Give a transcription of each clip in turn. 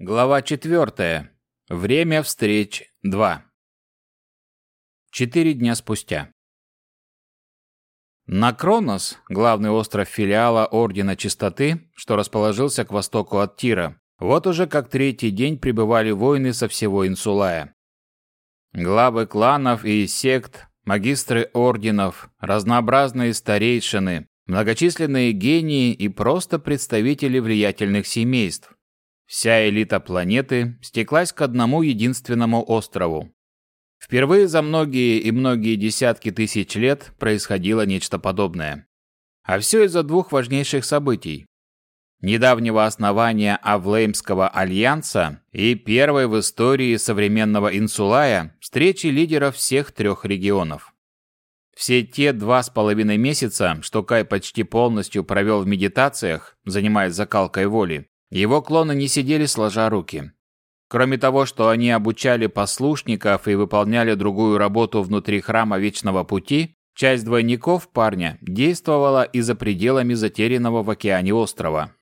Глава 4. Время встреч 2. Четыре дня спустя. На Кронос, главный остров филиала Ордена Чистоты, что расположился к востоку от Тира, вот уже как третий день прибывали воины со всего Инсулая. Главы кланов и сект, магистры орденов, разнообразные старейшины, многочисленные гении и просто представители влиятельных семейств Вся элита планеты стеклась к одному единственному острову. Впервые за многие и многие десятки тысяч лет происходило нечто подобное. А все из-за двух важнейших событий. Недавнего основания Авлеймского альянса и первой в истории современного Инсулая встречи лидеров всех трех регионов. Все те два с половиной месяца, что Кай почти полностью провел в медитациях, занимаясь закалкой воли, его клоны не сидели сложа руки. Кроме того, что они обучали послушников и выполняли другую работу внутри храма Вечного Пути, часть двойников парня действовала и за пределами затерянного в океане острова.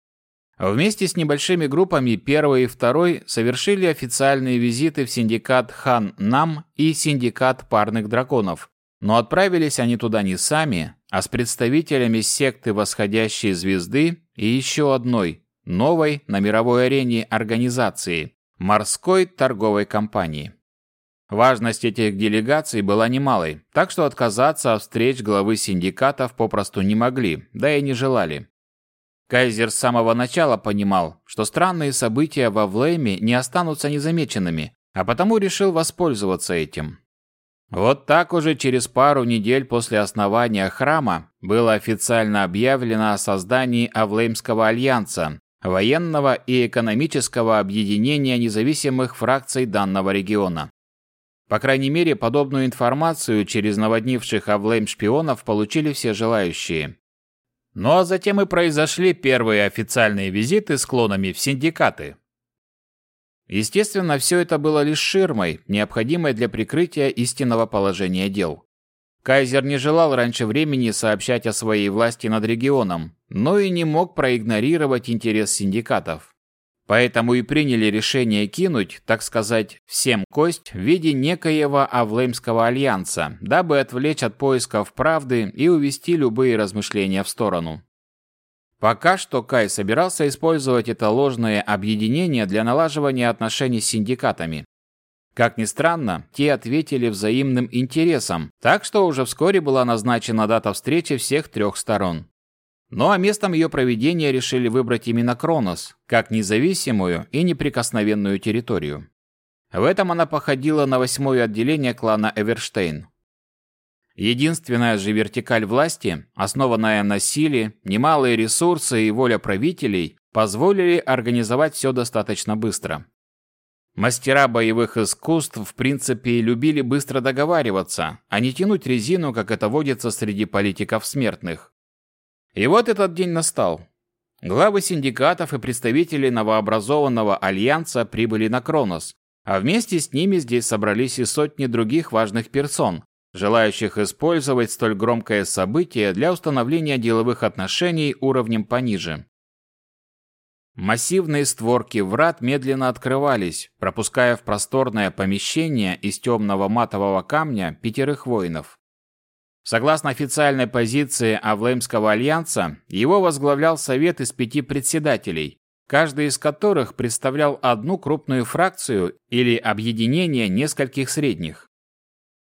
Вместе с небольшими группами первый и второй совершили официальные визиты в синдикат Хан-Нам и синдикат парных драконов, но отправились они туда не сами, а с представителями секты Восходящей Звезды и еще одной, новой на мировой арене организации – морской торговой компании. Важность этих делегаций была немалой, так что отказаться от встреч главы синдикатов попросту не могли, да и не желали. Кайзер с самого начала понимал, что странные события во Влейме не останутся незамеченными, а потому решил воспользоваться этим. Вот так уже через пару недель после основания храма было официально объявлено о создании Авлеймского альянса, военного и экономического объединения независимых фракций данного региона. По крайней мере, подобную информацию через наводнивших Авлейм шпионов получили все желающие. Ну а затем и произошли первые официальные визиты с клонами в синдикаты. Естественно, все это было лишь ширмой, необходимой для прикрытия истинного положения дел. Кайзер не желал раньше времени сообщать о своей власти над регионом, но и не мог проигнорировать интерес синдикатов. Поэтому и приняли решение кинуть, так сказать, всем кость в виде некоего Авлеймского альянса, дабы отвлечь от поисков правды и увести любые размышления в сторону. Пока что Кай собирался использовать это ложное объединение для налаживания отношений с синдикатами, как ни странно, те ответили взаимным интересом, так что уже вскоре была назначена дата встречи всех трех сторон. Ну а местом ее проведения решили выбрать именно Кронос, как независимую и неприкосновенную территорию. В этом она походила на восьмое отделение клана Эверштейн. Единственная же вертикаль власти, основанная на силе, немалые ресурсы и воля правителей, позволили организовать все достаточно быстро. Мастера боевых искусств, в принципе, любили быстро договариваться, а не тянуть резину, как это водится среди политиков смертных. И вот этот день настал. Главы синдикатов и представители новообразованного альянса прибыли на Кронос, а вместе с ними здесь собрались и сотни других важных персон, желающих использовать столь громкое событие для установления деловых отношений уровнем пониже. Массивные створки врат медленно открывались, пропуская в просторное помещение из темного матового камня пятерых воинов. Согласно официальной позиции Авлеймского альянса, его возглавлял совет из пяти председателей, каждый из которых представлял одну крупную фракцию или объединение нескольких средних.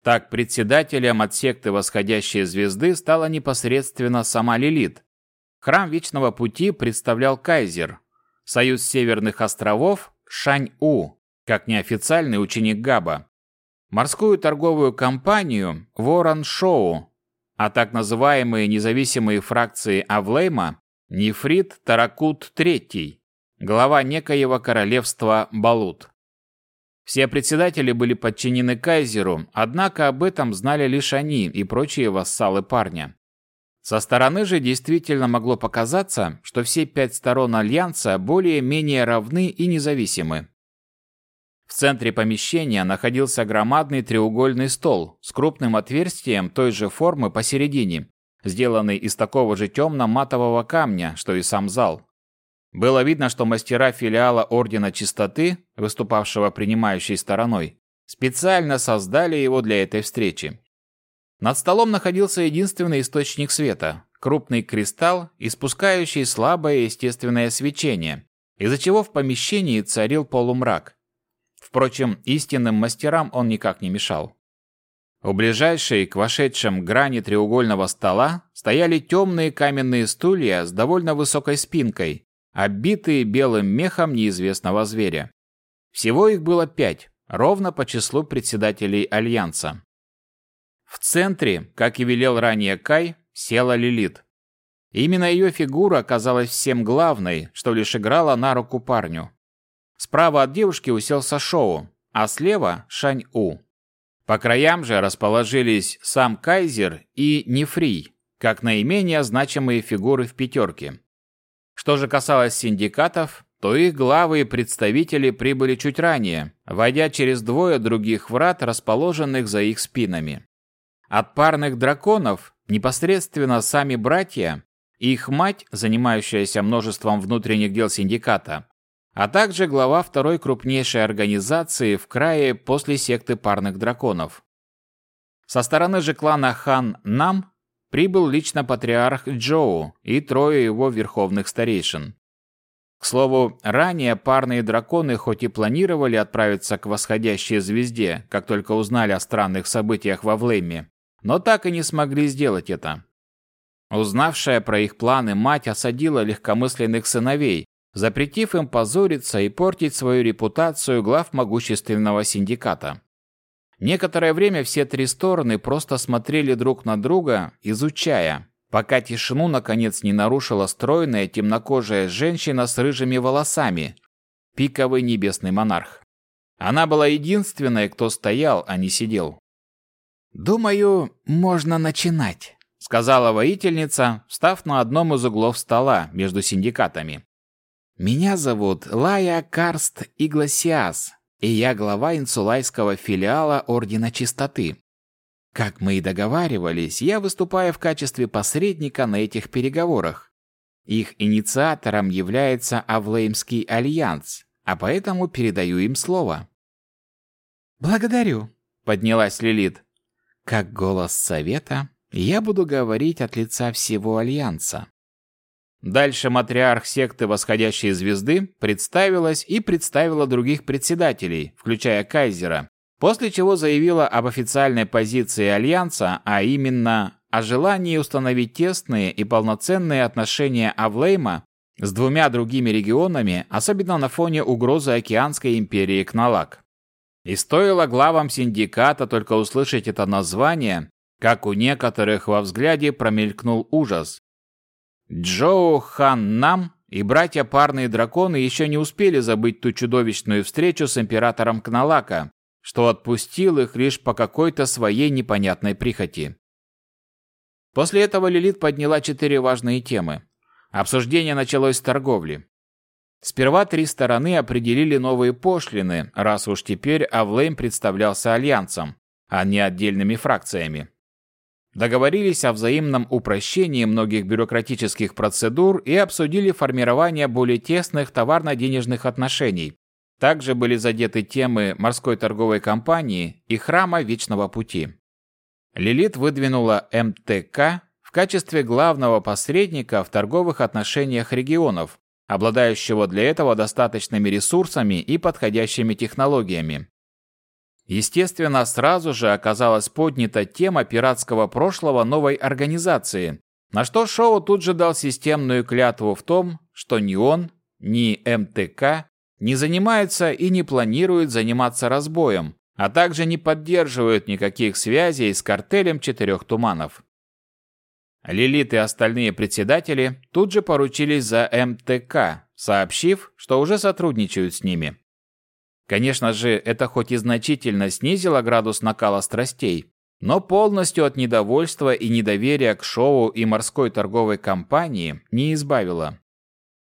Так, председателем от секты Восходящей Звезды стала непосредственно сама Лилит. Храм Вечного Пути представлял Кайзер, Союз Северных островов Шань-У, как неофициальный ученик Габа, морскую торговую компанию Ворон Шоу, а так называемые независимые фракции Авлейма Нефрит Таракут III, глава некоего королевства Балут. Все председатели были подчинены кайзеру, однако об этом знали лишь они и прочие вассалы парня. Со стороны же действительно могло показаться, что все пять сторон Альянса более-менее равны и независимы. Центре помещения находился громадный треугольный стол с крупным отверстием той же формы посередине, сделанный из такого же темно-матового камня, что и сам зал. Было видно, что мастера филиала Ордена Чистоты, выступавшего принимающей стороной, специально создали его для этой встречи. Над столом находился единственный источник света – крупный кристалл, испускающий слабое естественное свечение, из-за чего в помещении царил полумрак. Впрочем, истинным мастерам он никак не мешал. У ближайшей к вошедшим грани треугольного стола стояли темные каменные стулья с довольно высокой спинкой, оббитые белым мехом неизвестного зверя. Всего их было пять, ровно по числу председателей Альянса. В центре, как и велел ранее Кай, села Лилит. Именно ее фигура оказалась всем главной, что лишь играла на руку парню. Справа от девушки уселся Шоу, а слева – Шань-У. По краям же расположились сам Кайзер и Нефрий, как наименее значимые фигуры в пятерке. Что же касалось синдикатов, то их главы и представители прибыли чуть ранее, войдя через двое других врат, расположенных за их спинами. От парных драконов непосредственно сами братья их мать, занимающаяся множеством внутренних дел синдиката, а также глава второй крупнейшей организации в крае после секты парных драконов. Со стороны же клана Хан Нам прибыл лично патриарх Джоу и трое его верховных старейшин. К слову, ранее парные драконы хоть и планировали отправиться к восходящей звезде, как только узнали о странных событиях во Влейме, но так и не смогли сделать это. Узнавшая про их планы мать осадила легкомысленных сыновей, запретив им позориться и портить свою репутацию глав могущественного синдиката. Некоторое время все три стороны просто смотрели друг на друга, изучая, пока тишину наконец не нарушила стройная темнокожая женщина с рыжими волосами, пиковый небесный монарх. Она была единственной, кто стоял, а не сидел. «Думаю, можно начинать», — сказала воительница, встав на одном из углов стола между синдикатами. Меня зовут Лая Карст Игласиас, и я глава инсулайского филиала Ордена Чистоты. Как мы и договаривались, я выступаю в качестве посредника на этих переговорах. Их инициатором является Авлеймский альянс, а поэтому передаю им слово. «Благодарю», — поднялась Лилит. «Как голос совета, я буду говорить от лица всего альянса. Дальше матриарх секты Восходящей Звезды представилась и представила других председателей, включая Кайзера, после чего заявила об официальной позиции Альянса, а именно о желании установить тесные и полноценные отношения Авлейма с двумя другими регионами, особенно на фоне угрозы Океанской империи Кналак. И стоило главам синдиката только услышать это название, как у некоторых во взгляде промелькнул ужас. Джоу Хан Нам и братья парные драконы еще не успели забыть ту чудовищную встречу с императором Кналака, что отпустил их лишь по какой-то своей непонятной прихоти. После этого Лилит подняла четыре важные темы. Обсуждение началось с торговли. Сперва три стороны определили новые пошлины, раз уж теперь Авлейм представлялся альянсом, а не отдельными фракциями договорились о взаимном упрощении многих бюрократических процедур и обсудили формирование более тесных товарно-денежных отношений. Также были задеты темы морской торговой компании и храма Вечного Пути. Лилит выдвинула МТК в качестве главного посредника в торговых отношениях регионов, обладающего для этого достаточными ресурсами и подходящими технологиями. Естественно, сразу же оказалась поднята тема пиратского прошлого новой организации, на что Шоу тут же дал системную клятву в том, что ни он, ни МТК не занимаются и не планируют заниматься разбоем, а также не поддерживают никаких связей с картелем Четырех Туманов. Лилит и остальные председатели тут же поручились за МТК, сообщив, что уже сотрудничают с ними. Конечно же, это хоть и значительно снизило градус накала страстей, но полностью от недовольства и недоверия к шоу и морской торговой компании не избавило.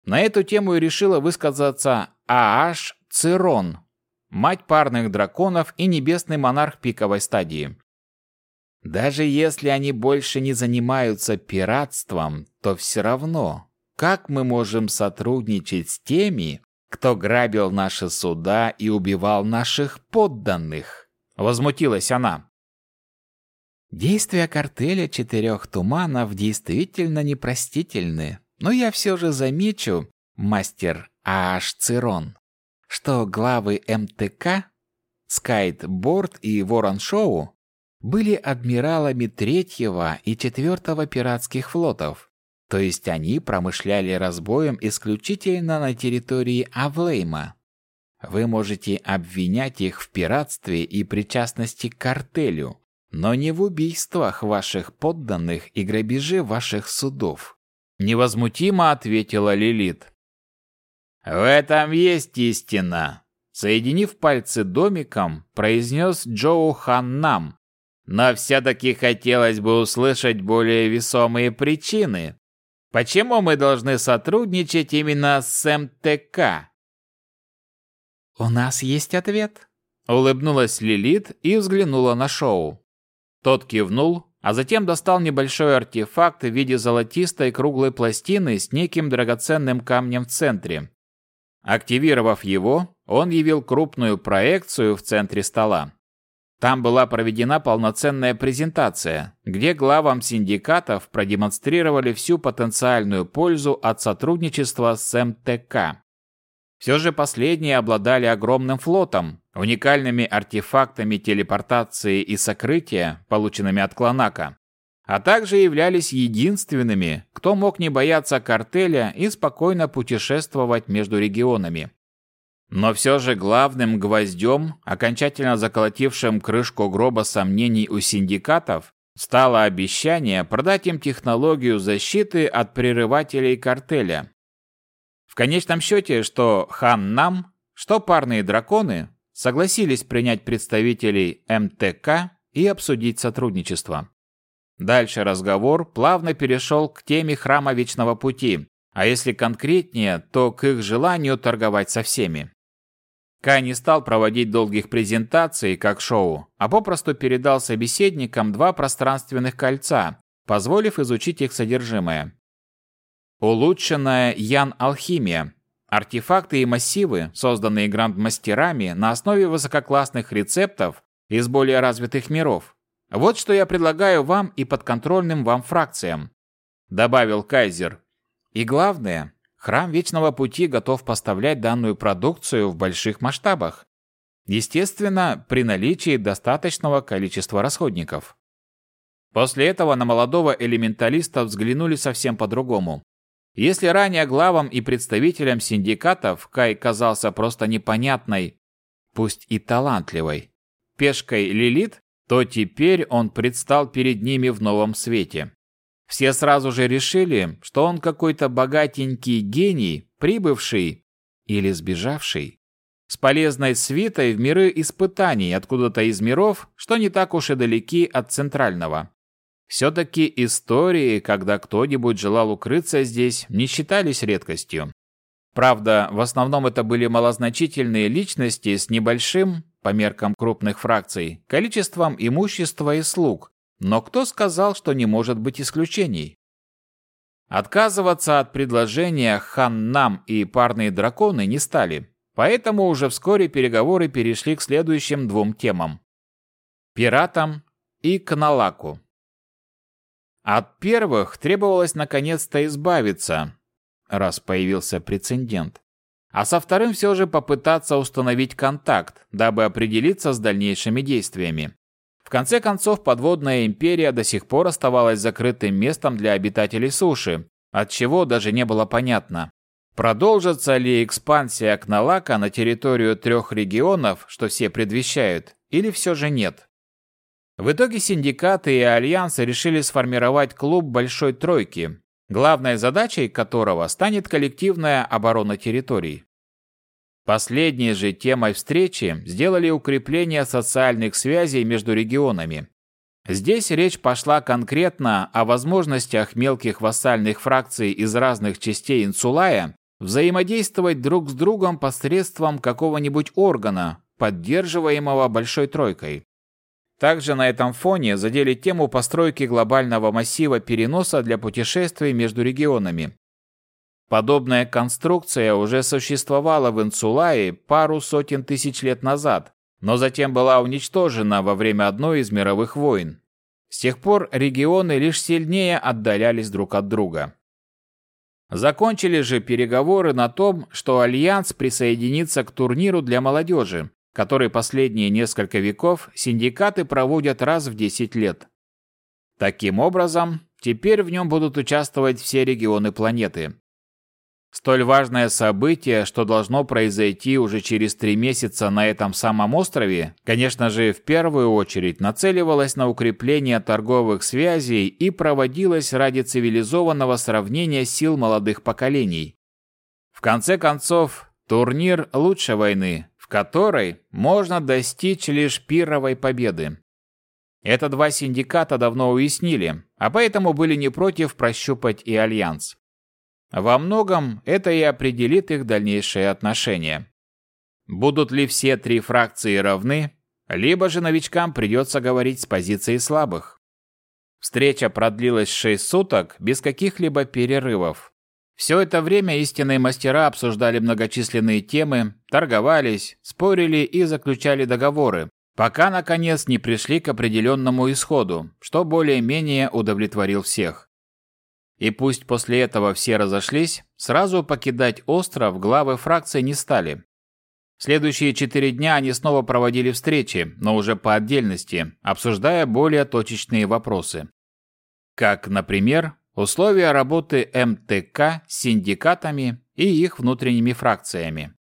На эту тему и решила высказаться Ааш Цирон, мать парных драконов и небесный монарх пиковой стадии. Даже если они больше не занимаются пиратством, то все равно как мы можем сотрудничать с теми, кто грабил наши суда и убивал наших подданных?» Возмутилась она. Действия картеля четырех туманов действительно непростительны, но я все же замечу, мастер Аш Цирон, что главы МТК, Скайтборд и Ворон Шоу были адмиралами третьего и четвертого пиратских флотов, то есть они промышляли разбоем исключительно на территории Авлейма. Вы можете обвинять их в пиратстве и причастности к картелю, но не в убийствах ваших подданных и грабеже ваших судов. Невозмутимо ответила Лилит. В этом есть истина. Соединив пальцы домиком, произнес Джоу Хан нам. Но все-таки хотелось бы услышать более весомые причины. Почему мы должны сотрудничать именно с МТК? У нас есть ответ. Улыбнулась Лилит и взглянула на Шоу. Тот кивнул, а затем достал небольшой артефакт в виде золотистой круглой пластины с неким драгоценным камнем в центре. Активировав его, он явил крупную проекцию в центре стола. Там была проведена полноценная презентация, где главам синдикатов продемонстрировали всю потенциальную пользу от сотрудничества с МТК. Все же последние обладали огромным флотом, уникальными артефактами телепортации и сокрытия, полученными от Клонака, а также являлись единственными, кто мог не бояться картеля и спокойно путешествовать между регионами. Но все же главным гвоздем, окончательно заколотившим крышку гроба сомнений у синдикатов, стало обещание продать им технологию защиты от прерывателей картеля, в конечном счете, что Хан Нам, что парные драконы согласились принять представителей МТК и обсудить сотрудничество. Дальше разговор плавно перешел к теме Храма Вечного Пути, а если конкретнее, то к их желанию торговать со всеми. Кай не стал проводить долгих презентаций, как шоу, а попросту передал собеседникам два пространственных кольца, позволив изучить их содержимое. Улучшенная Ян-алхимия. Артефакты и массивы, созданные грандмастерами на основе высококлассных рецептов из более развитых миров. Вот что я предлагаю вам и подконтрольным вам фракциям, добавил Кайзер. И главное, храм Вечного Пути готов поставлять данную продукцию в больших масштабах. Естественно, при наличии достаточного количества расходников. После этого на молодого элементалиста взглянули совсем по-другому. Если ранее главам и представителям синдикатов Кай казался просто непонятной, пусть и талантливой, пешкой Лилит, то теперь он предстал перед ними в новом свете. Все сразу же решили, что он какой-то богатенький гений, прибывший или сбежавший с полезной свитой в миры испытаний откуда-то из миров, что не так уж и далеки от центрального. Все-таки истории, когда кто-нибудь желал укрыться здесь, не считались редкостью. Правда, в основном это были малозначительные личности с небольшим, по меркам крупных фракций, количеством имущества и слуг, но кто сказал, что не может быть исключений? Отказываться от предложения Хан-Нам и парные драконы не стали, поэтому уже вскоре переговоры перешли к следующим двум темам – пиратам и Кналаку. От первых требовалось наконец-то избавиться, раз появился прецедент. А со вторым все же попытаться установить контакт, дабы определиться с дальнейшими действиями. В конце концов, подводная империя до сих пор оставалась закрытым местом для обитателей суши, от чего даже не было понятно, продолжится ли экспансия Кналака на территорию трех регионов, что все предвещают, или все же нет. В итоге синдикаты и альянсы решили сформировать клуб Большой Тройки, главной задачей которого станет коллективная оборона территорий. Последней же темой встречи сделали укрепление социальных связей между регионами. Здесь речь пошла конкретно о возможностях мелких вассальных фракций из разных частей Инсулая взаимодействовать друг с другом посредством какого-нибудь органа, поддерживаемого Большой Тройкой. Также на этом фоне задели тему постройки глобального массива переноса для путешествий между регионами. Подобная конструкция уже существовала в Инсулае пару сотен тысяч лет назад, но затем была уничтожена во время одной из мировых войн. С тех пор регионы лишь сильнее отдалялись друг от друга. Закончили же переговоры на том, что Альянс присоединится к турниру для молодежи, который последние несколько веков синдикаты проводят раз в 10 лет. Таким образом, теперь в нем будут участвовать все регионы планеты. Столь важное событие, что должно произойти уже через три месяца на этом самом острове, конечно же, в первую очередь нацеливалось на укрепление торговых связей и проводилось ради цивилизованного сравнения сил молодых поколений. В конце концов, турнир лучшей войны, в которой можно достичь лишь пировой победы. Это два синдиката давно уяснили, а поэтому были не против прощупать и альянс. Во многом это и определит их дальнейшие отношения. Будут ли все три фракции равны, либо же новичкам придется говорить с позиции слабых. Встреча продлилась шесть суток без каких-либо перерывов. Все это время истинные мастера обсуждали многочисленные темы, торговались, спорили и заключали договоры, пока, наконец, не пришли к определенному исходу, что более-менее удовлетворил всех. И пусть после этого все разошлись, сразу покидать остров главы фракции не стали. Следующие четыре дня они снова проводили встречи, но уже по отдельности, обсуждая более точечные вопросы. Как, например, условия работы МТК с синдикатами и их внутренними фракциями.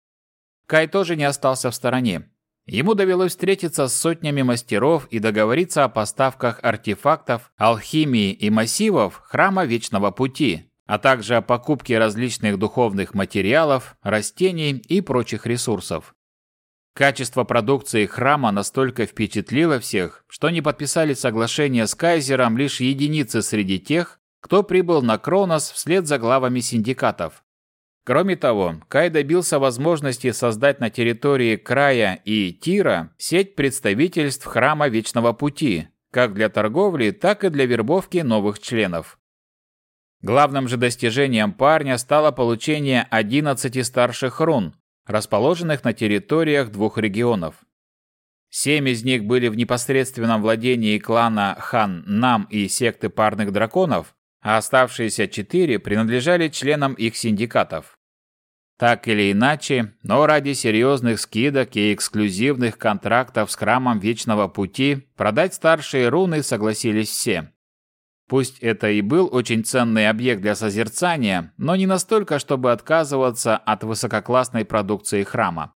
Кай тоже не остался в стороне. Ему довелось встретиться с сотнями мастеров и договориться о поставках артефактов, алхимии и массивов Храма Вечного Пути, а также о покупке различных духовных материалов, растений и прочих ресурсов. Качество продукции храма настолько впечатлило всех, что не подписали соглашение с кайзером лишь единицы среди тех, кто прибыл на Кронос вслед за главами синдикатов. Кроме того, Кай добился возможности создать на территории Края и Тира сеть представительств Храма Вечного Пути, как для торговли, так и для вербовки новых членов. Главным же достижением парня стало получение 11 старших рун, расположенных на территориях двух регионов. Семь из них были в непосредственном владении клана Хан Нам и секты парных драконов, а оставшиеся четыре принадлежали членам их синдикатов. Так или иначе, но ради серьезных скидок и эксклюзивных контрактов с Храмом Вечного Пути продать старшие руны согласились все. Пусть это и был очень ценный объект для созерцания, но не настолько, чтобы отказываться от высококлассной продукции храма.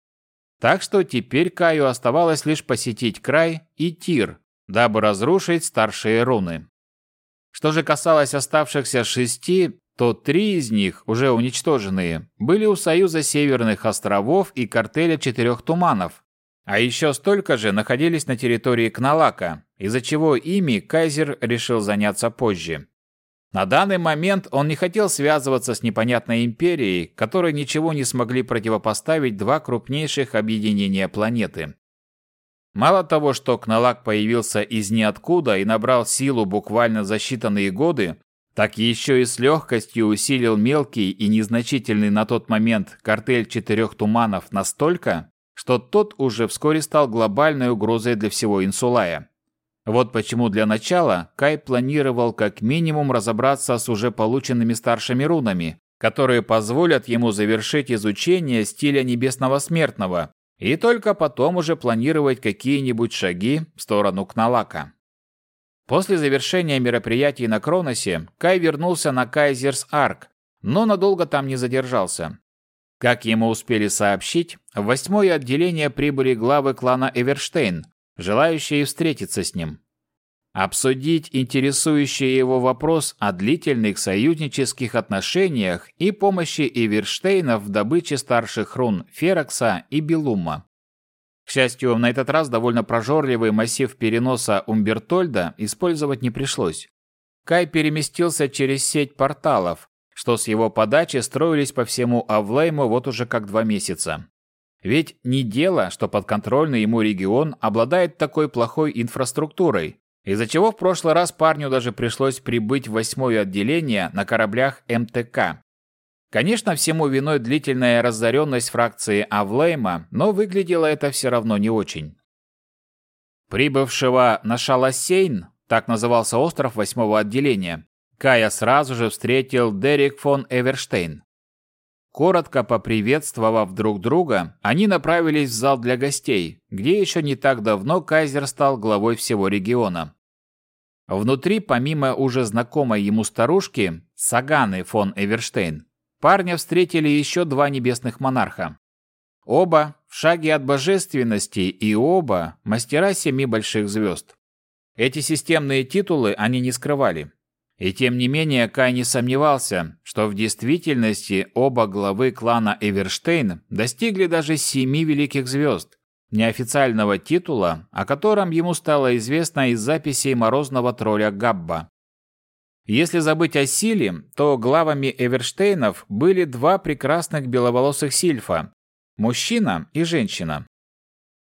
Так что теперь Каю оставалось лишь посетить край и Тир, дабы разрушить старшие руны. Что же касалось оставшихся шести, то три из них, уже уничтоженные, были у Союза Северных островов и картеля Четырех Туманов, а еще столько же находились на территории Кналака, из-за чего ими Кайзер решил заняться позже. На данный момент он не хотел связываться с непонятной империей, которой ничего не смогли противопоставить два крупнейших объединения планеты. Мало того, что Кналак появился из ниоткуда и набрал силу буквально за считанные годы, так еще и с легкостью усилил мелкий и незначительный на тот момент картель четырех туманов настолько, что тот уже вскоре стал глобальной угрозой для всего Инсулая. Вот почему для начала Кай планировал как минимум разобраться с уже полученными старшими рунами, которые позволят ему завершить изучение стиля небесного смертного, и только потом уже планировать какие-нибудь шаги в сторону Кналака. После завершения мероприятий на Кроносе Кай вернулся на Кайзерс Арк, но надолго там не задержался. Как ему успели сообщить, в восьмое отделение прибыли главы клана Эверштейн, желающие встретиться с ним обсудить интересующий его вопрос о длительных союзнических отношениях и помощи Эверштейна в добыче старших рун Ферокса и Белума. К счастью, на этот раз довольно прожорливый массив переноса Умбертольда использовать не пришлось. Кай переместился через сеть порталов, что с его подачи строились по всему Авлейму вот уже как два месяца. Ведь не дело, что подконтрольный ему регион обладает такой плохой инфраструктурой, из-за чего в прошлый раз парню даже пришлось прибыть в восьмое отделение на кораблях МТК. Конечно, всему виной длительная разоренность фракции Авлейма, но выглядело это все равно не очень. Прибывшего на Шаласейн, так назывался остров восьмого отделения, Кая сразу же встретил Дерек фон Эверштейн. Коротко поприветствовав друг друга, они направились в зал для гостей, где еще не так давно Кайзер стал главой всего региона. Внутри, помимо уже знакомой ему старушки, Саганы фон Эверштейн, парня встретили еще два небесных монарха. Оба в шаге от божественности и оба мастера семи больших звезд. Эти системные титулы они не скрывали. И тем не менее Кай не сомневался, что в действительности оба главы клана Эверштейн достигли даже семи великих звезд, неофициального титула, о котором ему стало известно из записей морозного тролля Габба. Если забыть о силе, то главами Эверштейнов были два прекрасных беловолосых сильфа – мужчина и женщина.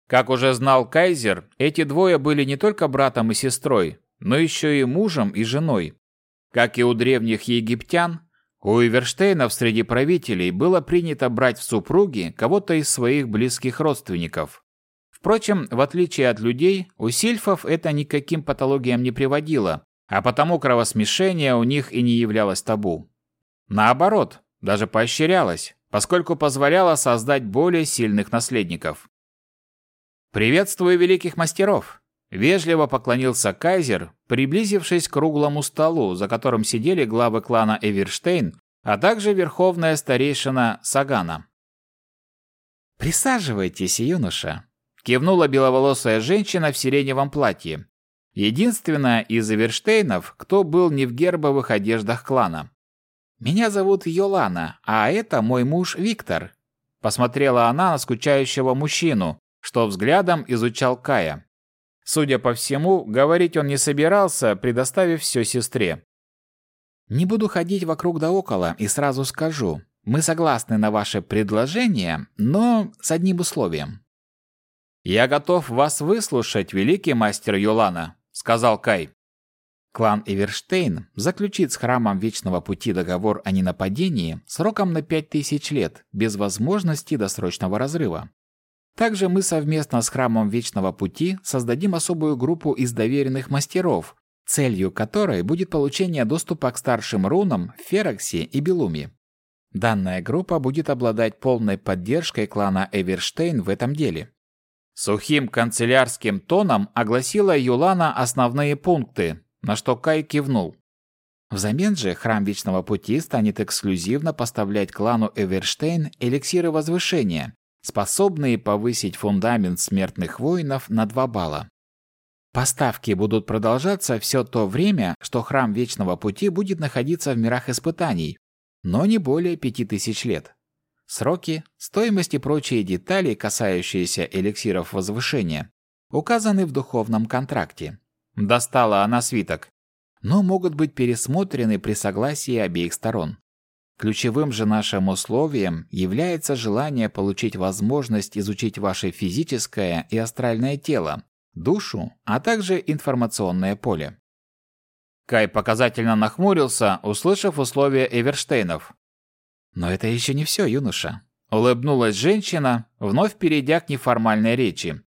Как уже знал Кайзер, эти двое были не только братом и сестрой, но еще и мужем и женой. Как и у древних египтян, у Эверштейнов среди правителей было принято брать в супруги кого-то из своих близких родственников. Впрочем, в отличие от людей, у сильфов это никаким патологиям не приводило, а потому кровосмешение у них и не являлось табу. Наоборот, даже поощрялось, поскольку позволяло создать более сильных наследников. «Приветствую великих мастеров!» Вежливо поклонился кайзер, приблизившись к круглому столу, за которым сидели главы клана Эверштейн, а также верховная старейшина Сагана. «Присаживайтесь, юноша», — кивнула беловолосая женщина в сиреневом платье. Единственная из Эверштейнов, кто был не в гербовых одеждах клана. «Меня зовут Йолана, а это мой муж Виктор», — посмотрела она на скучающего мужчину, что взглядом изучал Кая. Судя по всему, говорить он не собирался, предоставив все сестре. «Не буду ходить вокруг да около и сразу скажу. Мы согласны на ваше предложение, но с одним условием». «Я готов вас выслушать, великий мастер Юлана», — сказал Кай. Клан Эверштейн заключит с Храмом Вечного Пути договор о ненападении сроком на пять тысяч лет, без возможности досрочного разрыва. Также мы совместно с Храмом Вечного Пути создадим особую группу из доверенных мастеров, целью которой будет получение доступа к старшим рунам в Фероксе и Белуме. Данная группа будет обладать полной поддержкой клана Эверштейн в этом деле. Сухим канцелярским тоном огласила Юлана основные пункты, на что Кай кивнул. Взамен же Храм Вечного Пути станет эксклюзивно поставлять клану Эверштейн эликсиры возвышения, способные повысить фундамент смертных воинов на 2 балла. Поставки будут продолжаться все то время, что Храм Вечного Пути будет находиться в мирах испытаний, но не более 5000 лет. Сроки, стоимость и прочие детали, касающиеся эликсиров возвышения, указаны в духовном контракте. Достала она свиток, но могут быть пересмотрены при согласии обеих сторон. Ключевым же нашим условием является желание получить возможность изучить ваше физическое и астральное тело, душу, а также информационное поле. Кай показательно нахмурился, услышав условия Эверштейнов. «Но это еще не все, юноша», — улыбнулась женщина, вновь перейдя к неформальной речи.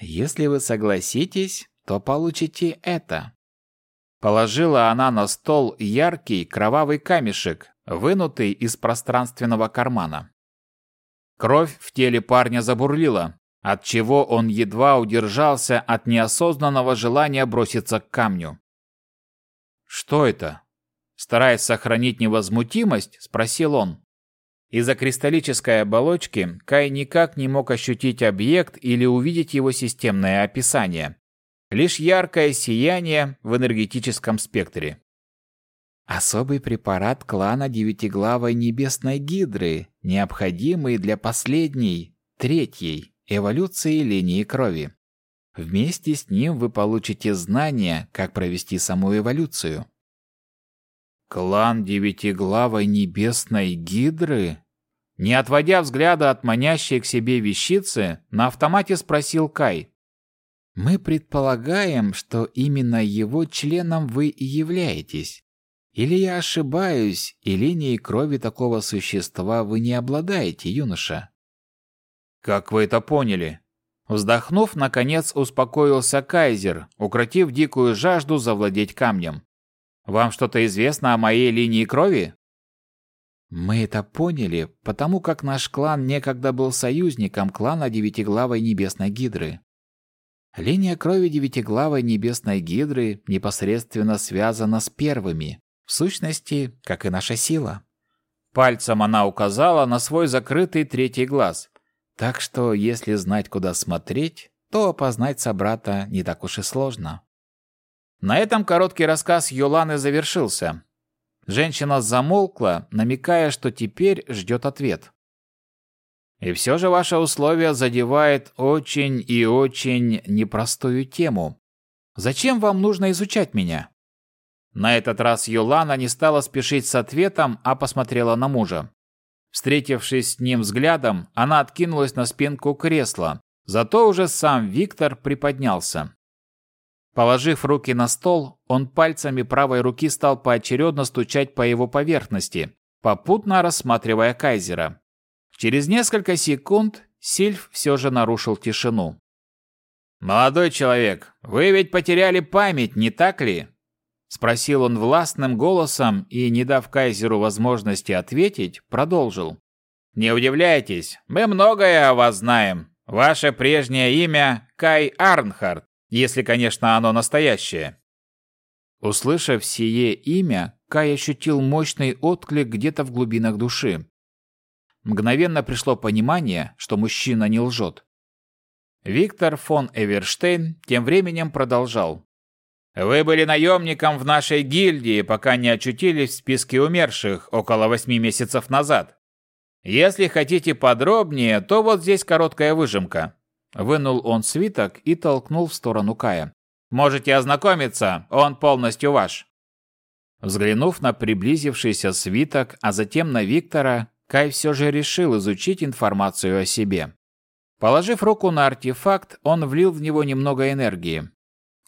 «Если вы согласитесь, то получите это». Положила она на стол яркий кровавый камешек, вынутый из пространственного кармана. Кровь в теле парня забурлила, отчего он едва удержался от неосознанного желания броситься к камню. «Что это?» Стараясь сохранить невозмутимость, спросил он. Из-за кристаллической оболочки Кай никак не мог ощутить объект или увидеть его системное описание. Лишь яркое сияние в энергетическом спектре. Особый препарат клана Девятиглавой Небесной Гидры, необходимый для последней, третьей, эволюции линии крови. Вместе с ним вы получите знания, как провести саму эволюцию. Клан Девятиглавой Небесной Гидры? Не отводя взгляда от манящей к себе вещицы, на автомате спросил Кай. Мы предполагаем, что именно его членом вы и являетесь. Или я ошибаюсь, и линией крови такого существа вы не обладаете, юноша? Как вы это поняли? Вздохнув, наконец успокоился Кайзер, укротив дикую жажду завладеть камнем. Вам что-то известно о моей линии крови? Мы это поняли, потому как наш клан некогда был союзником клана Девятиглавой Небесной Гидры. Линия крови Девятиглавой Небесной Гидры непосредственно связана с первыми, сущности, как и наша сила. Пальцем она указала на свой закрытый третий глаз. Так что, если знать, куда смотреть, то опознать собрата не так уж и сложно. На этом короткий рассказ Йоланы завершился. Женщина замолкла, намекая, что теперь ждет ответ. И все же ваше условие задевает очень и очень непростую тему. Зачем вам нужно изучать меня? На этот раз Юлана не стала спешить с ответом, а посмотрела на мужа. Встретившись с ним взглядом, она откинулась на спинку кресла, зато уже сам Виктор приподнялся. Положив руки на стол, он пальцами правой руки стал поочередно стучать по его поверхности, попутно рассматривая Кайзера. Через несколько секунд Сильф все же нарушил тишину. «Молодой человек, вы ведь потеряли память, не так ли?» Спросил он властным голосом и, не дав Кайзеру возможности ответить, продолжил. «Не удивляйтесь, мы многое о вас знаем. Ваше прежнее имя Кай Арнхард, если, конечно, оно настоящее». Услышав сие имя, Кай ощутил мощный отклик где-то в глубинах души. Мгновенно пришло понимание, что мужчина не лжет. Виктор фон Эверштейн тем временем продолжал. Вы были наемником в нашей гильдии, пока не очутились в списке умерших около восьми месяцев назад. Если хотите подробнее, то вот здесь короткая выжимка. Вынул он свиток и толкнул в сторону Кая. Можете ознакомиться, он полностью ваш. Взглянув на приблизившийся свиток, а затем на Виктора, Кай все же решил изучить информацию о себе. Положив руку на артефакт, он влил в него немного энергии.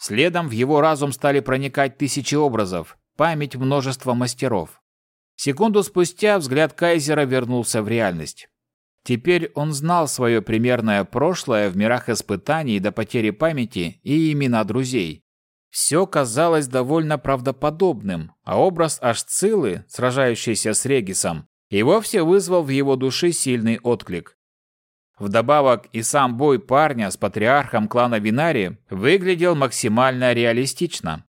Следом в его разум стали проникать тысячи образов, память множества мастеров. Секунду спустя взгляд Кайзера вернулся в реальность. Теперь он знал свое примерное прошлое в мирах испытаний до потери памяти и имена друзей. Все казалось довольно правдоподобным, а образ Ашцилы, сражающейся с Регисом, и вовсе вызвал в его душе сильный отклик. Вдобавок и сам бой парня с патриархом клана Винари выглядел максимально реалистично.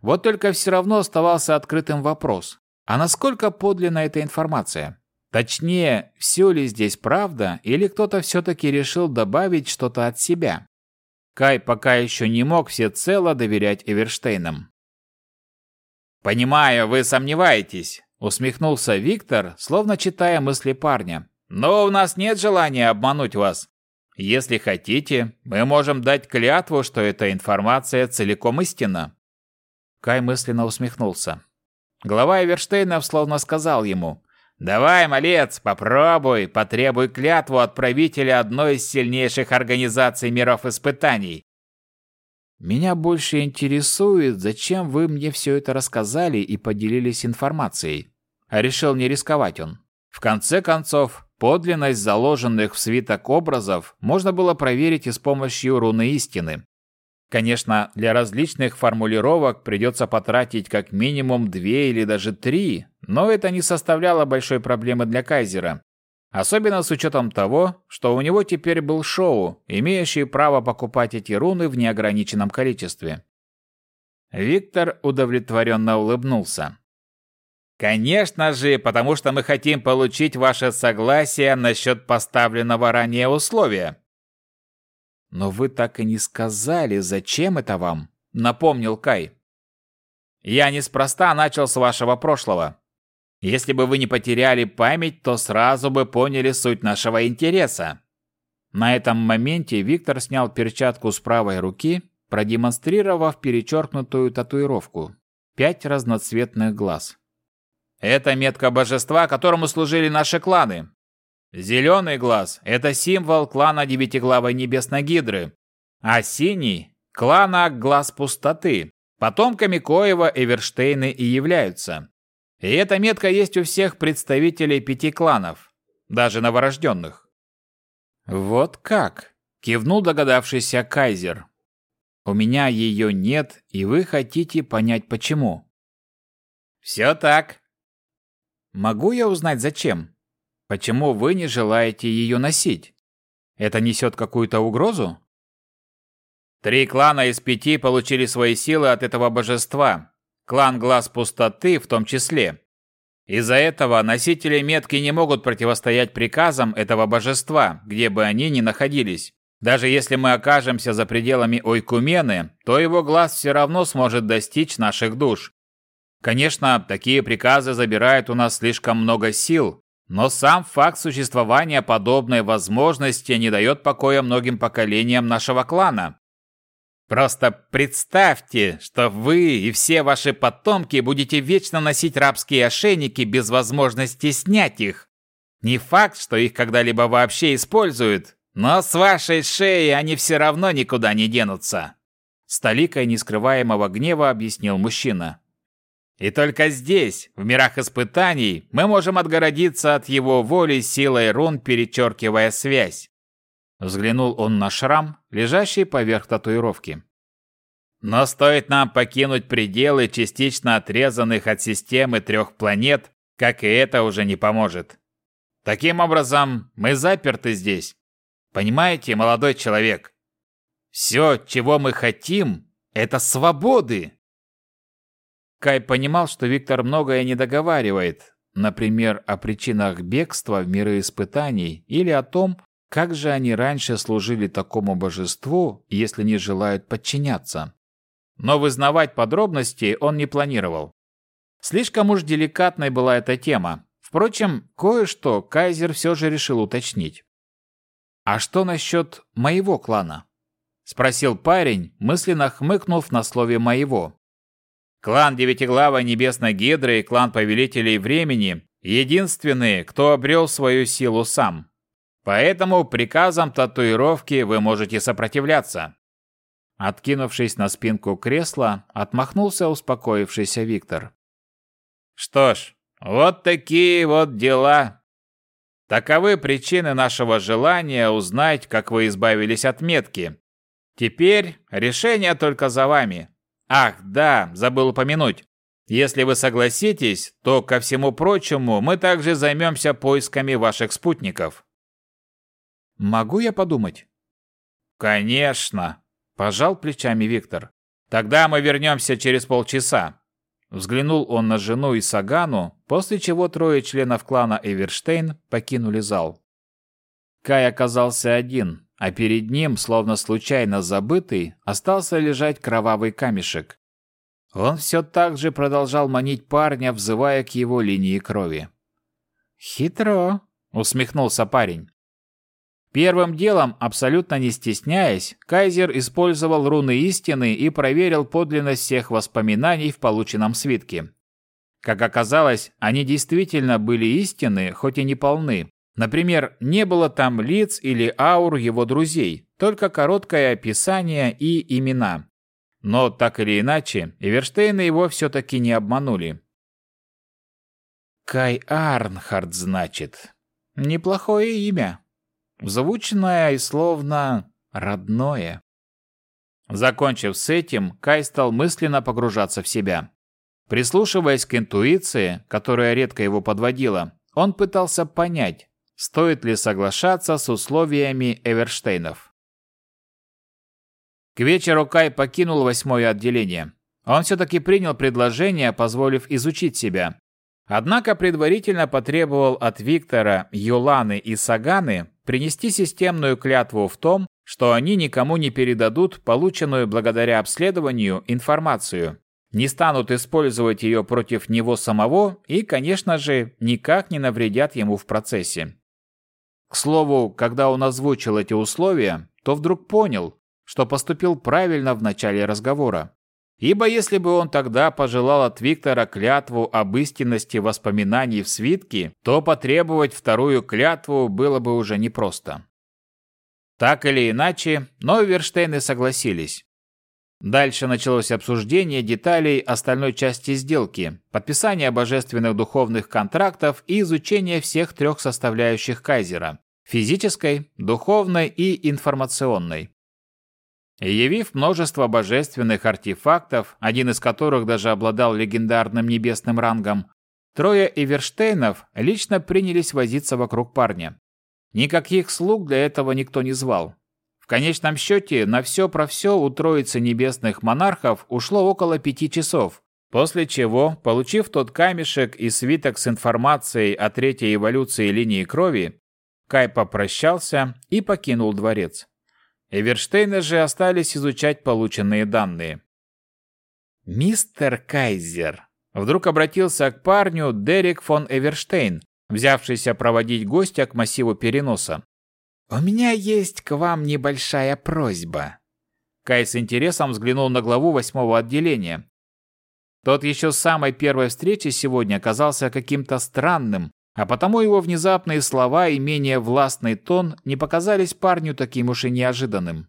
Вот только все равно оставался открытым вопрос, а насколько подлинна эта информация? Точнее, все ли здесь правда, или кто-то все-таки решил добавить что-то от себя? Кай пока еще не мог всецело доверять Эверштейнам. «Понимаю, вы сомневаетесь», — усмехнулся Виктор, словно читая мысли парня. Но у нас нет желания обмануть вас. Если хотите, мы можем дать клятву, что эта информация целиком истинна». Кай мысленно усмехнулся. Глава Эверштейнов словно сказал ему, «Давай, малец, попробуй, потребуй клятву от правителя одной из сильнейших организаций миров испытаний». «Меня больше интересует, зачем вы мне все это рассказали и поделились информацией». А решил не рисковать он. В конце концов, Подлинность заложенных в свиток образов можно было проверить и с помощью руны истины. Конечно, для различных формулировок придется потратить как минимум две или даже три, но это не составляло большой проблемы для Кайзера. Особенно с учетом того, что у него теперь был шоу, имеющий право покупать эти руны в неограниченном количестве. Виктор удовлетворенно улыбнулся. Конечно же, потому что мы хотим получить ваше согласие насчет поставленного ранее условия. Но вы так и не сказали, зачем это вам, напомнил Кай. Я неспроста начал с вашего прошлого. Если бы вы не потеряли память, то сразу бы поняли суть нашего интереса. На этом моменте Виктор снял перчатку с правой руки, продемонстрировав перечеркнутую татуировку. Пять разноцветных глаз. Это метка божества, которому служили наши кланы. Зеленый глаз – это символ клана Девятиглавой Небесной Гидры, а синий – клана Глаз Пустоты, потомками коего Эверштейны и являются. И эта метка есть у всех представителей пяти кланов, даже новорожденных. Вот как? Кивнул догадавшийся Кайзер. У меня ее нет, и вы хотите понять почему. Все так. Могу я узнать зачем? Почему вы не желаете ее носить? Это несет какую-то угрозу? Три клана из пяти получили свои силы от этого божества. Клан Глаз Пустоты в том числе. Из-за этого носители метки не могут противостоять приказам этого божества, где бы они ни находились. Даже если мы окажемся за пределами Ойкумены, то его глаз все равно сможет достичь наших душ. Конечно, такие приказы забирают у нас слишком много сил, но сам факт существования подобной возможности не дает покоя многим поколениям нашего клана. Просто представьте, что вы и все ваши потомки будете вечно носить рабские ошейники без возможности снять их. Не факт, что их когда-либо вообще используют, но с вашей шеи они все равно никуда не денутся. С толикой нескрываемого гнева объяснил мужчина. И только здесь, в мирах испытаний, мы можем отгородиться от его воли силой рун, перечеркивая связь. Взглянул он на шрам, лежащий поверх татуировки. Но стоит нам покинуть пределы частично отрезанных от системы трех планет, как и это уже не поможет. Таким образом, мы заперты здесь. Понимаете, молодой человек? Все, чего мы хотим, это свободы. Кай понимал, что Виктор многое не договаривает, например, о причинах бегства в миры испытаний или о том, как же они раньше служили такому божеству, если не желают подчиняться. Но вызнавать подробности он не планировал. Слишком уж деликатной была эта тема. Впрочем, кое-что Кайзер все же решил уточнить. «А что насчет моего клана?» – спросил парень, мысленно хмыкнув на слове «моего». Клан Девятиглава Небесной Гидры и клан Повелителей Времени – единственные, кто обрел свою силу сам. Поэтому приказам татуировки вы можете сопротивляться. Откинувшись на спинку кресла, отмахнулся успокоившийся Виктор. Что ж, вот такие вот дела. Таковы причины нашего желания узнать, как вы избавились от метки. Теперь решение только за вами. Ах, да, забыл упомянуть. Если вы согласитесь, то, ко всему прочему, мы также займемся поисками ваших спутников. Могу я подумать? Конечно, пожал плечами Виктор. Тогда мы вернемся через полчаса. Взглянул он на жену и Сагану, после чего трое членов клана Эверштейн покинули зал. Кай оказался один, а перед ним, словно случайно забытый, остался лежать кровавый камешек. Он все так же продолжал манить парня, взывая к его линии крови. «Хитро», — усмехнулся парень. Первым делом, абсолютно не стесняясь, Кайзер использовал руны истины и проверил подлинность всех воспоминаний в полученном свитке. Как оказалось, они действительно были истинны, хоть и не полны, Например, не было там лиц или аур его друзей, только короткое описание и имена. Но так или иначе, Эверштейны его все-таки не обманули. Кай Арнхард, значит. Неплохое имя. Звучное и словно родное. Закончив с этим, Кай стал мысленно погружаться в себя. Прислушиваясь к интуиции, которая редко его подводила, он пытался понять, Стоит ли соглашаться с условиями Эверштейнов? К вечеру Кай покинул восьмое отделение. Он все-таки принял предложение, позволив изучить себя. Однако предварительно потребовал от Виктора, Юланы и Саганы принести системную клятву в том, что они никому не передадут полученную благодаря обследованию информацию, не станут использовать ее против него самого и, конечно же, никак не навредят ему в процессе. К слову, когда он озвучил эти условия, то вдруг понял, что поступил правильно в начале разговора. Ибо если бы он тогда пожелал от Виктора клятву об истинности воспоминаний в свитке, то потребовать вторую клятву было бы уже непросто. Так или иначе, но Верштейны согласились. Дальше началось обсуждение деталей остальной части сделки, подписание божественных духовных контрактов и изучение всех трех составляющих Кайзера – физической, духовной и информационной. Явив множество божественных артефактов, один из которых даже обладал легендарным небесным рангом, трое Эверштейнов лично принялись возиться вокруг парня. Никаких слуг для этого никто не звал. В конечном счете, на все про все у троицы небесных монархов ушло около пяти часов, после чего, получив тот камешек и свиток с информацией о третьей эволюции линии крови, Кай попрощался и покинул дворец. Эверштейны же остались изучать полученные данные. «Мистер Кайзер», — вдруг обратился к парню Дерек фон Эверштейн, взявшийся проводить гостя к массиву переноса. «У меня есть к вам небольшая просьба». Кай с интересом взглянул на главу восьмого отделения. Тот еще с самой первой встречи сегодня оказался каким-то странным, а потому его внезапные слова и менее властный тон не показались парню таким уж и неожиданным.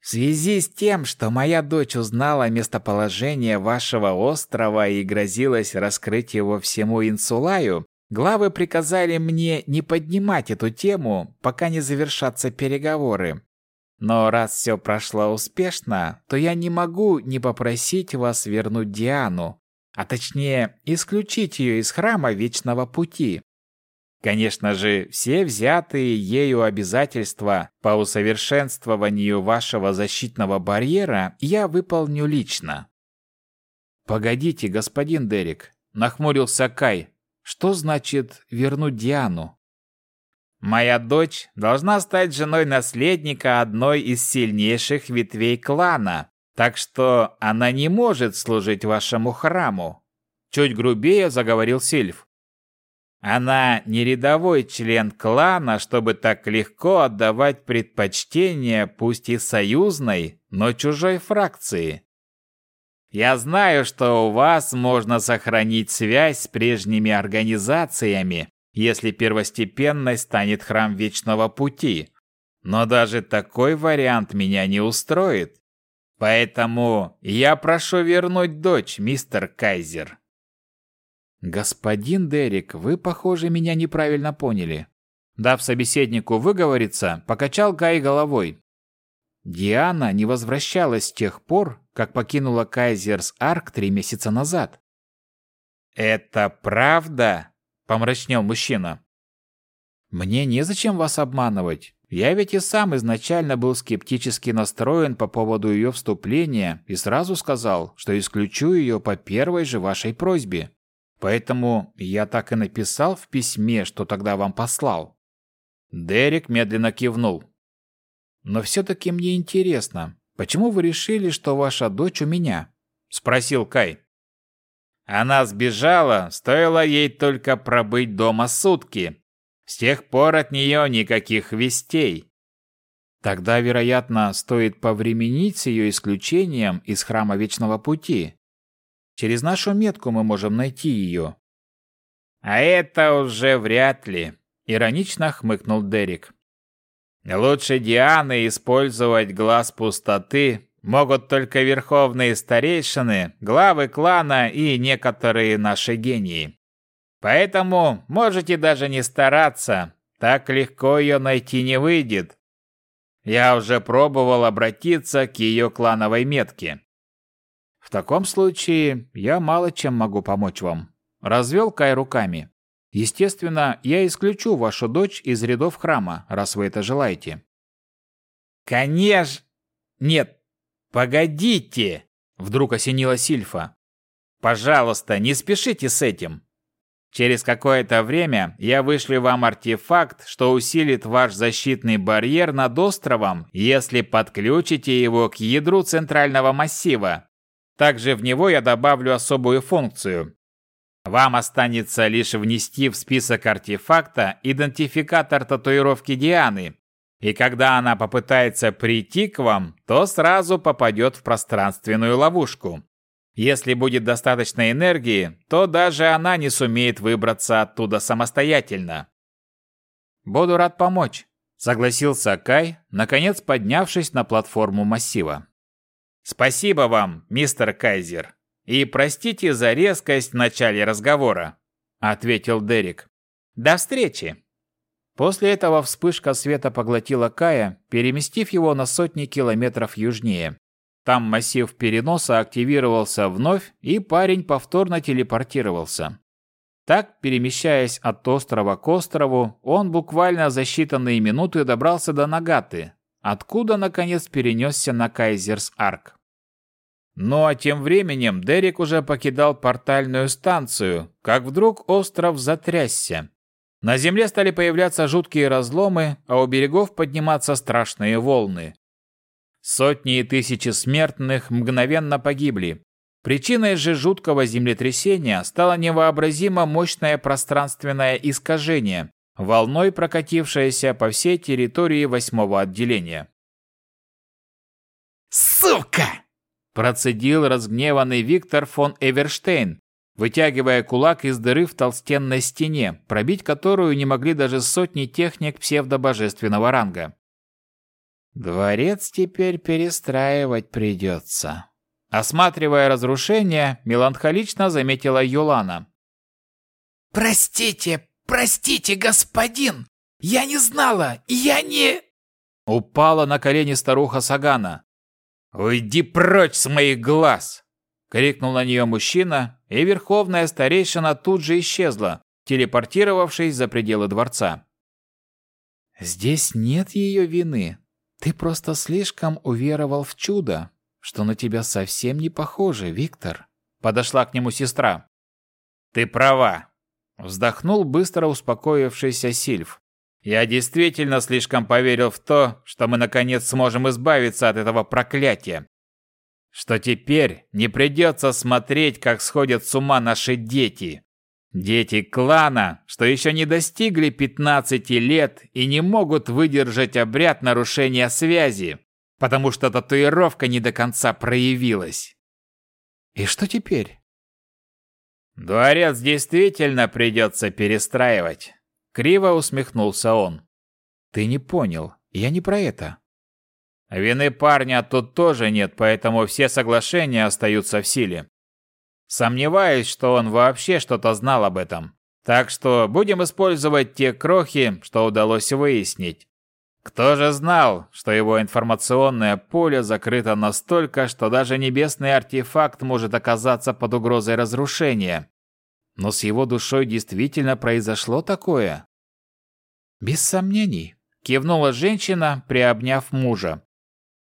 В связи с тем, что моя дочь узнала местоположение вашего острова и грозилась раскрыть его всему Инсулаю, Главы приказали мне не поднимать эту тему, пока не завершатся переговоры. Но раз все прошло успешно, то я не могу не попросить вас вернуть Диану, а точнее исключить ее из храма Вечного Пути. Конечно же, все взятые ею обязательства по усовершенствованию вашего защитного барьера я выполню лично. Погодите, господин Дерек, нахмурился Кай, что значит вернуть Диану? Моя дочь должна стать женой наследника одной из сильнейших ветвей клана, так что она не может служить вашему храму. Чуть грубее заговорил Сильф. Она не рядовой член клана, чтобы так легко отдавать предпочтение пусть и союзной, но чужой фракции. Я знаю, что у вас можно сохранить связь с прежними организациями, если первостепенной станет храм Вечного Пути. Но даже такой вариант меня не устроит. Поэтому я прошу вернуть дочь, мистер Кайзер. Господин Дерек, вы, похоже, меня неправильно поняли. Дав собеседнику выговориться, покачал Гай головой. Диана не возвращалась с тех пор, как покинула Кайзерс Арк три месяца назад. «Это правда?» – помрачнел мужчина. «Мне незачем вас обманывать. Я ведь и сам изначально был скептически настроен по поводу ее вступления и сразу сказал, что исключу ее по первой же вашей просьбе. Поэтому я так и написал в письме, что тогда вам послал». Дерек медленно кивнул. «Но все-таки мне интересно, Почему вы решили, что ваша дочь у меня?» – спросил Кай. «Она сбежала, стоило ей только пробыть дома сутки. С тех пор от нее никаких вестей». Тогда, вероятно, стоит повременить с ее исключением из Храма Вечного Пути. Через нашу метку мы можем найти ее. «А это уже вряд ли», — иронично хмыкнул Дерек. Лучше Дианы использовать глаз пустоты могут только верховные старейшины, главы клана и некоторые наши гении. Поэтому можете даже не стараться, так легко ее найти не выйдет. Я уже пробовал обратиться к ее клановой метке. В таком случае я мало чем могу помочь вам. Развел Кай руками. Естественно, я исключу вашу дочь из рядов храма, раз вы это желаете. Конечно. Нет. Погодите, вдруг осенила Сильфа. Пожалуйста, не спешите с этим. Через какое-то время я вышлю вам артефакт, что усилит ваш защитный барьер над островом, если подключите его к ядру центрального массива. Также в него я добавлю особую функцию. Вам останется лишь внести в список артефакта идентификатор татуировки Дианы, и когда она попытается прийти к вам, то сразу попадет в пространственную ловушку. Если будет достаточно энергии, то даже она не сумеет выбраться оттуда самостоятельно. Буду рад помочь, согласился Кай, наконец поднявшись на платформу массива. Спасибо вам, мистер Кайзер. И простите за резкость в начале разговора, ответил Дерек. До встречи. После этого вспышка света поглотила Кая, переместив его на сотни километров южнее. Там массив переноса активировался вновь, и парень повторно телепортировался. Так, перемещаясь от острова к острову, он буквально за считанные минуты добрался до Нагаты, откуда, наконец, перенесся на Кайзерс-Арк. Ну а тем временем Дерек уже покидал портальную станцию, как вдруг остров затрясся. На земле стали появляться жуткие разломы, а у берегов подниматься страшные волны. Сотни и тысячи смертных мгновенно погибли. Причиной же жуткого землетрясения стало невообразимо мощное пространственное искажение, волной прокатившееся по всей территории восьмого отделения. «Сука!» – процедил разгневанный Виктор фон Эверштейн, вытягивая кулак из дыры в толстенной стене, пробить которую не могли даже сотни техник псевдобожественного ранга. Дворец теперь перестраивать придется. Осматривая разрушение, меланхолично заметила Юлана. «Простите, простите, господин! Я не знала! Я не...» Упала на колени старуха Сагана. «Уйди прочь с моих глаз!» Крикнул на нее мужчина, и верховная старейшина тут же исчезла, телепортировавшись за пределы дворца. «Здесь нет ее вины», ты просто слишком уверовал в чудо, что на тебя совсем не похоже, Виктор. Подошла к нему сестра. Ты права. Вздохнул быстро успокоившийся Сильф. Я действительно слишком поверил в то, что мы наконец сможем избавиться от этого проклятия. Что теперь не придется смотреть, как сходят с ума наши дети. Дети клана, что еще не достигли 15 лет и не могут выдержать обряд нарушения связи, потому что татуировка не до конца проявилась. И что теперь? Дворец действительно придется перестраивать. Криво усмехнулся он. Ты не понял, я не про это. Вины парня тут тоже нет, поэтому все соглашения остаются в силе. Сомневаюсь, что он вообще что-то знал об этом. Так что будем использовать те крохи, что удалось выяснить. Кто же знал, что его информационное поле закрыто настолько, что даже небесный артефакт может оказаться под угрозой разрушения? Но с его душой действительно произошло такое? Без сомнений, кивнула женщина, приобняв мужа.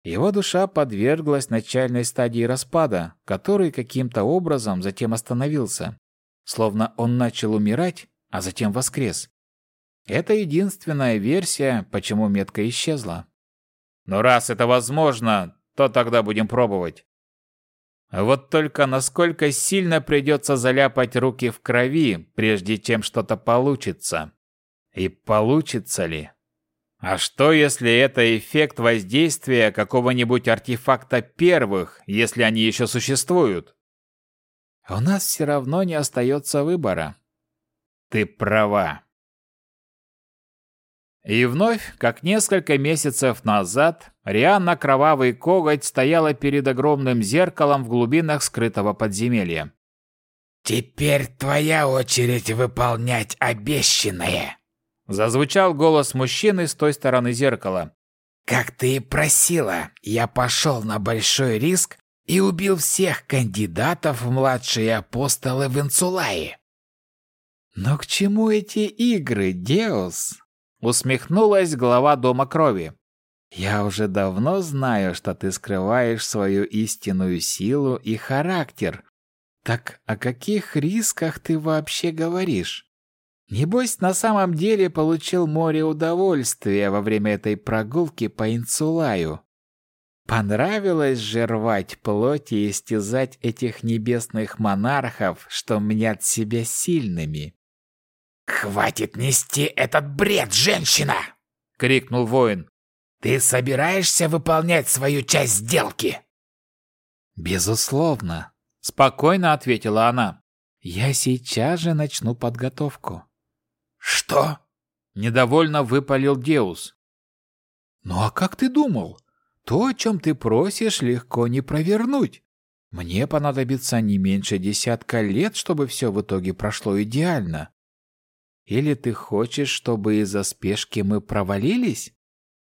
Его душа подверглась начальной стадии распада, который каким-то образом затем остановился. Словно он начал умирать, а затем воскрес. Это единственная версия, почему метка исчезла. Но раз это возможно, то тогда будем пробовать. Вот только насколько сильно придется заляпать руки в крови, прежде чем что-то получится. И получится ли? А что, если это эффект воздействия какого-нибудь артефакта первых, если они еще существуют? У нас все равно не остается выбора. Ты права. И вновь, как несколько месяцев назад, Рианна Кровавый Коготь стояла перед огромным зеркалом в глубинах скрытого подземелья. «Теперь твоя очередь выполнять обещанное!» Зазвучал голос мужчины с той стороны зеркала. «Как ты и просила, я пошел на большой риск и убил всех кандидатов в младшие апостолы в Инсулае». «Но к чему эти игры, Деус?» Усмехнулась глава Дома Крови. «Я уже давно знаю, что ты скрываешь свою истинную силу и характер. Так о каких рисках ты вообще говоришь?» Небось, на самом деле получил море удовольствия во время этой прогулки по Инсулаю. Понравилось же рвать плоть и истязать этих небесных монархов, что мнят себя сильными. «Хватит нести этот бред, женщина!» — крикнул воин. «Ты собираешься выполнять свою часть сделки?» «Безусловно», — спокойно ответила она. «Я сейчас же начну подготовку». «Что?» – недовольно выпалил Деус. «Ну а как ты думал? То, о чем ты просишь, легко не провернуть. Мне понадобится не меньше десятка лет, чтобы все в итоге прошло идеально. Или ты хочешь, чтобы из-за спешки мы провалились?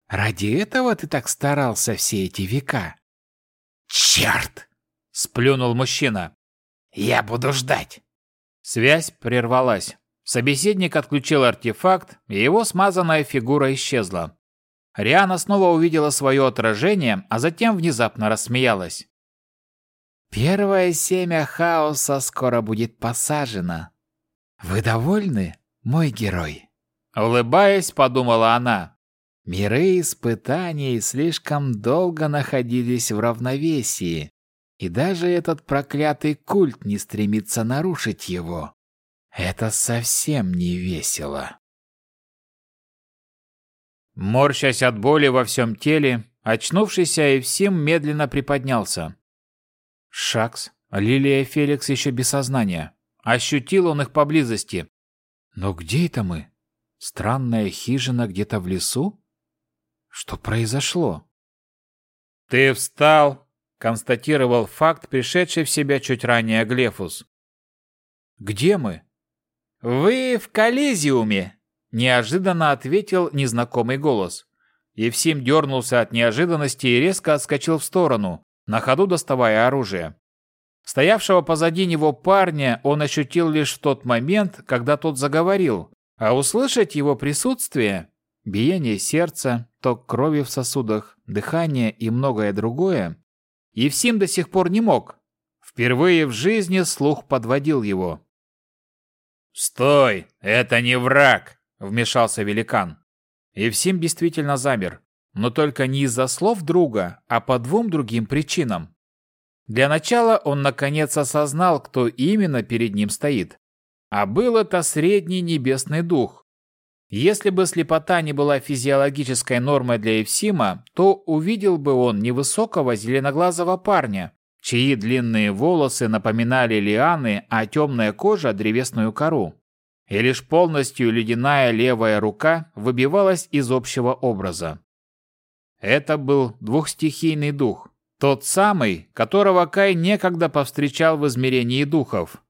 Ради этого ты так старался все эти века?» «Черт!» — сплюнул мужчина. «Я буду ждать!» Связь прервалась. Собеседник отключил артефакт, и его смазанная фигура исчезла. Риана снова увидела свое отражение, а затем внезапно рассмеялась. «Первое семя хаоса скоро будет посажено. Вы довольны, мой герой?» Улыбаясь, подумала она. Миры испытаний слишком долго находились в равновесии, и даже этот проклятый культ не стремится нарушить его. Это совсем не весело. Морщась от боли во всем теле, очнувшийся Эвсим медленно приподнялся. Шакс, Лилия и Феликс еще без сознания. Ощутил он их поблизости. Но где это мы? Странная хижина где-то в лесу? Что произошло? «Ты встал!» — констатировал факт, пришедший в себя чуть ранее Глефус. «Где мы?» «Вы в Коллизиуме!» — неожиданно ответил незнакомый голос. Евсим дернулся от неожиданности и резко отскочил в сторону, на ходу доставая оружие. Стоявшего позади него парня он ощутил лишь в тот момент, когда тот заговорил, а услышать его присутствие, биение сердца, ток крови в сосудах, дыхание и многое другое, Евсим до сих пор не мог. Впервые в жизни слух подводил его. «Стой! Это не враг!» — вмешался великан. Евсим действительно замер, но только не из-за слов друга, а по двум другим причинам. Для начала он наконец осознал, кто именно перед ним стоит. А был это средний небесный дух. Если бы слепота не была физиологической нормой для Евсима, то увидел бы он невысокого зеленоглазого парня, чьи длинные волосы напоминали лианы, а темная кожа – древесную кору. И лишь полностью ледяная левая рука выбивалась из общего образа. Это был двухстихийный дух, тот самый, которого Кай некогда повстречал в измерении духов.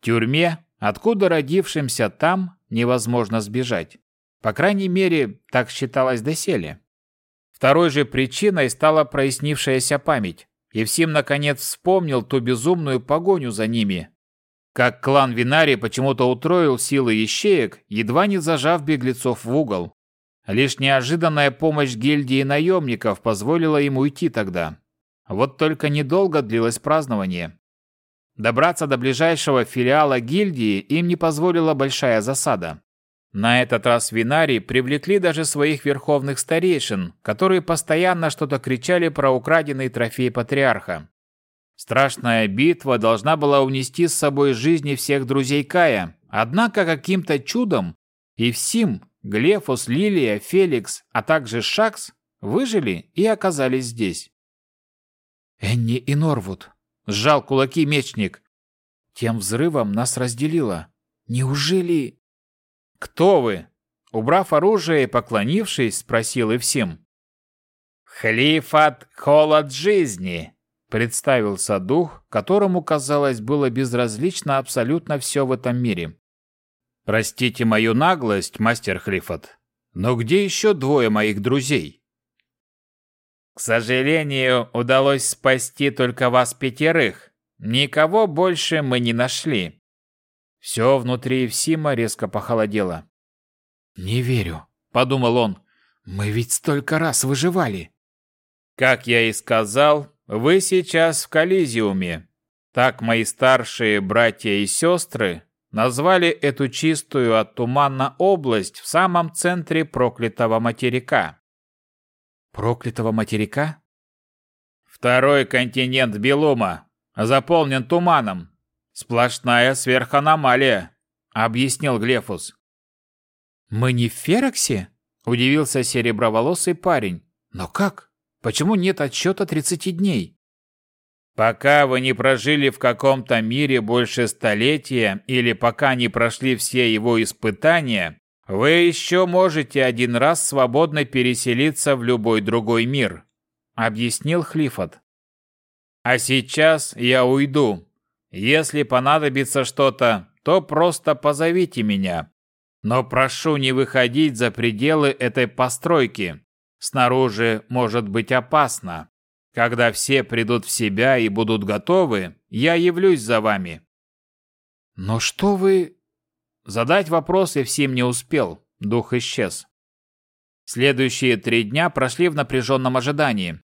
Тюрьме, откуда родившимся там невозможно сбежать. По крайней мере, так считалось доселе. Второй же причиной стала прояснившаяся память. Евсим наконец вспомнил ту безумную погоню за ними. Как клан Винари почему-то утроил силы ищеек, едва не зажав беглецов в угол. Лишь неожиданная помощь гильдии наемников позволила им уйти тогда. Вот только недолго длилось празднование. Добраться до ближайшего филиала гильдии им не позволила большая засада. На этот раз Винари привлекли даже своих верховных старейшин, которые постоянно что-то кричали про украденный трофей патриарха. Страшная битва должна была унести с собой жизни всех друзей Кая, однако каким-то чудом Ивсим, Глефус, Лилия, Феликс, а также Шакс выжили и оказались здесь. «Энни и Норвуд», — сжал кулаки мечник. «Тем взрывом нас разделило. Неужели...» «Кто вы?» Убрав оружие и поклонившись, спросил Ивсим. «Хлифат Холод Жизни», — представился дух, которому, казалось, было безразлично абсолютно все в этом мире. «Простите мою наглость, мастер Хлифат, но где еще двое моих друзей?» «К сожалению, удалось спасти только вас пятерых. Никого больше мы не нашли», все внутри Евсима резко похолодело. «Не верю», — подумал он. «Мы ведь столько раз выживали». «Как я и сказал, вы сейчас в Коллизиуме. Так мои старшие братья и сестры назвали эту чистую от тумана область в самом центре проклятого материка». «Проклятого материка?» «Второй континент Белума заполнен туманом, «Сплошная сверханомалия», — объяснил Глефус. «Мы не в Фероксе?» — удивился сереброволосый парень. «Но как? Почему нет отсчета 30 дней?» «Пока вы не прожили в каком-то мире больше столетия или пока не прошли все его испытания, вы еще можете один раз свободно переселиться в любой другой мир», — объяснил Хлифот. А сейчас я уйду. Если понадобится что-то, то просто позовите меня. Но прошу не выходить за пределы этой постройки. Снаружи может быть опасно. Когда все придут в себя и будут готовы, я явлюсь за вами. Но что вы... Задать вопрос Евсим не успел, дух исчез. Следующие три дня прошли в напряженном ожидании.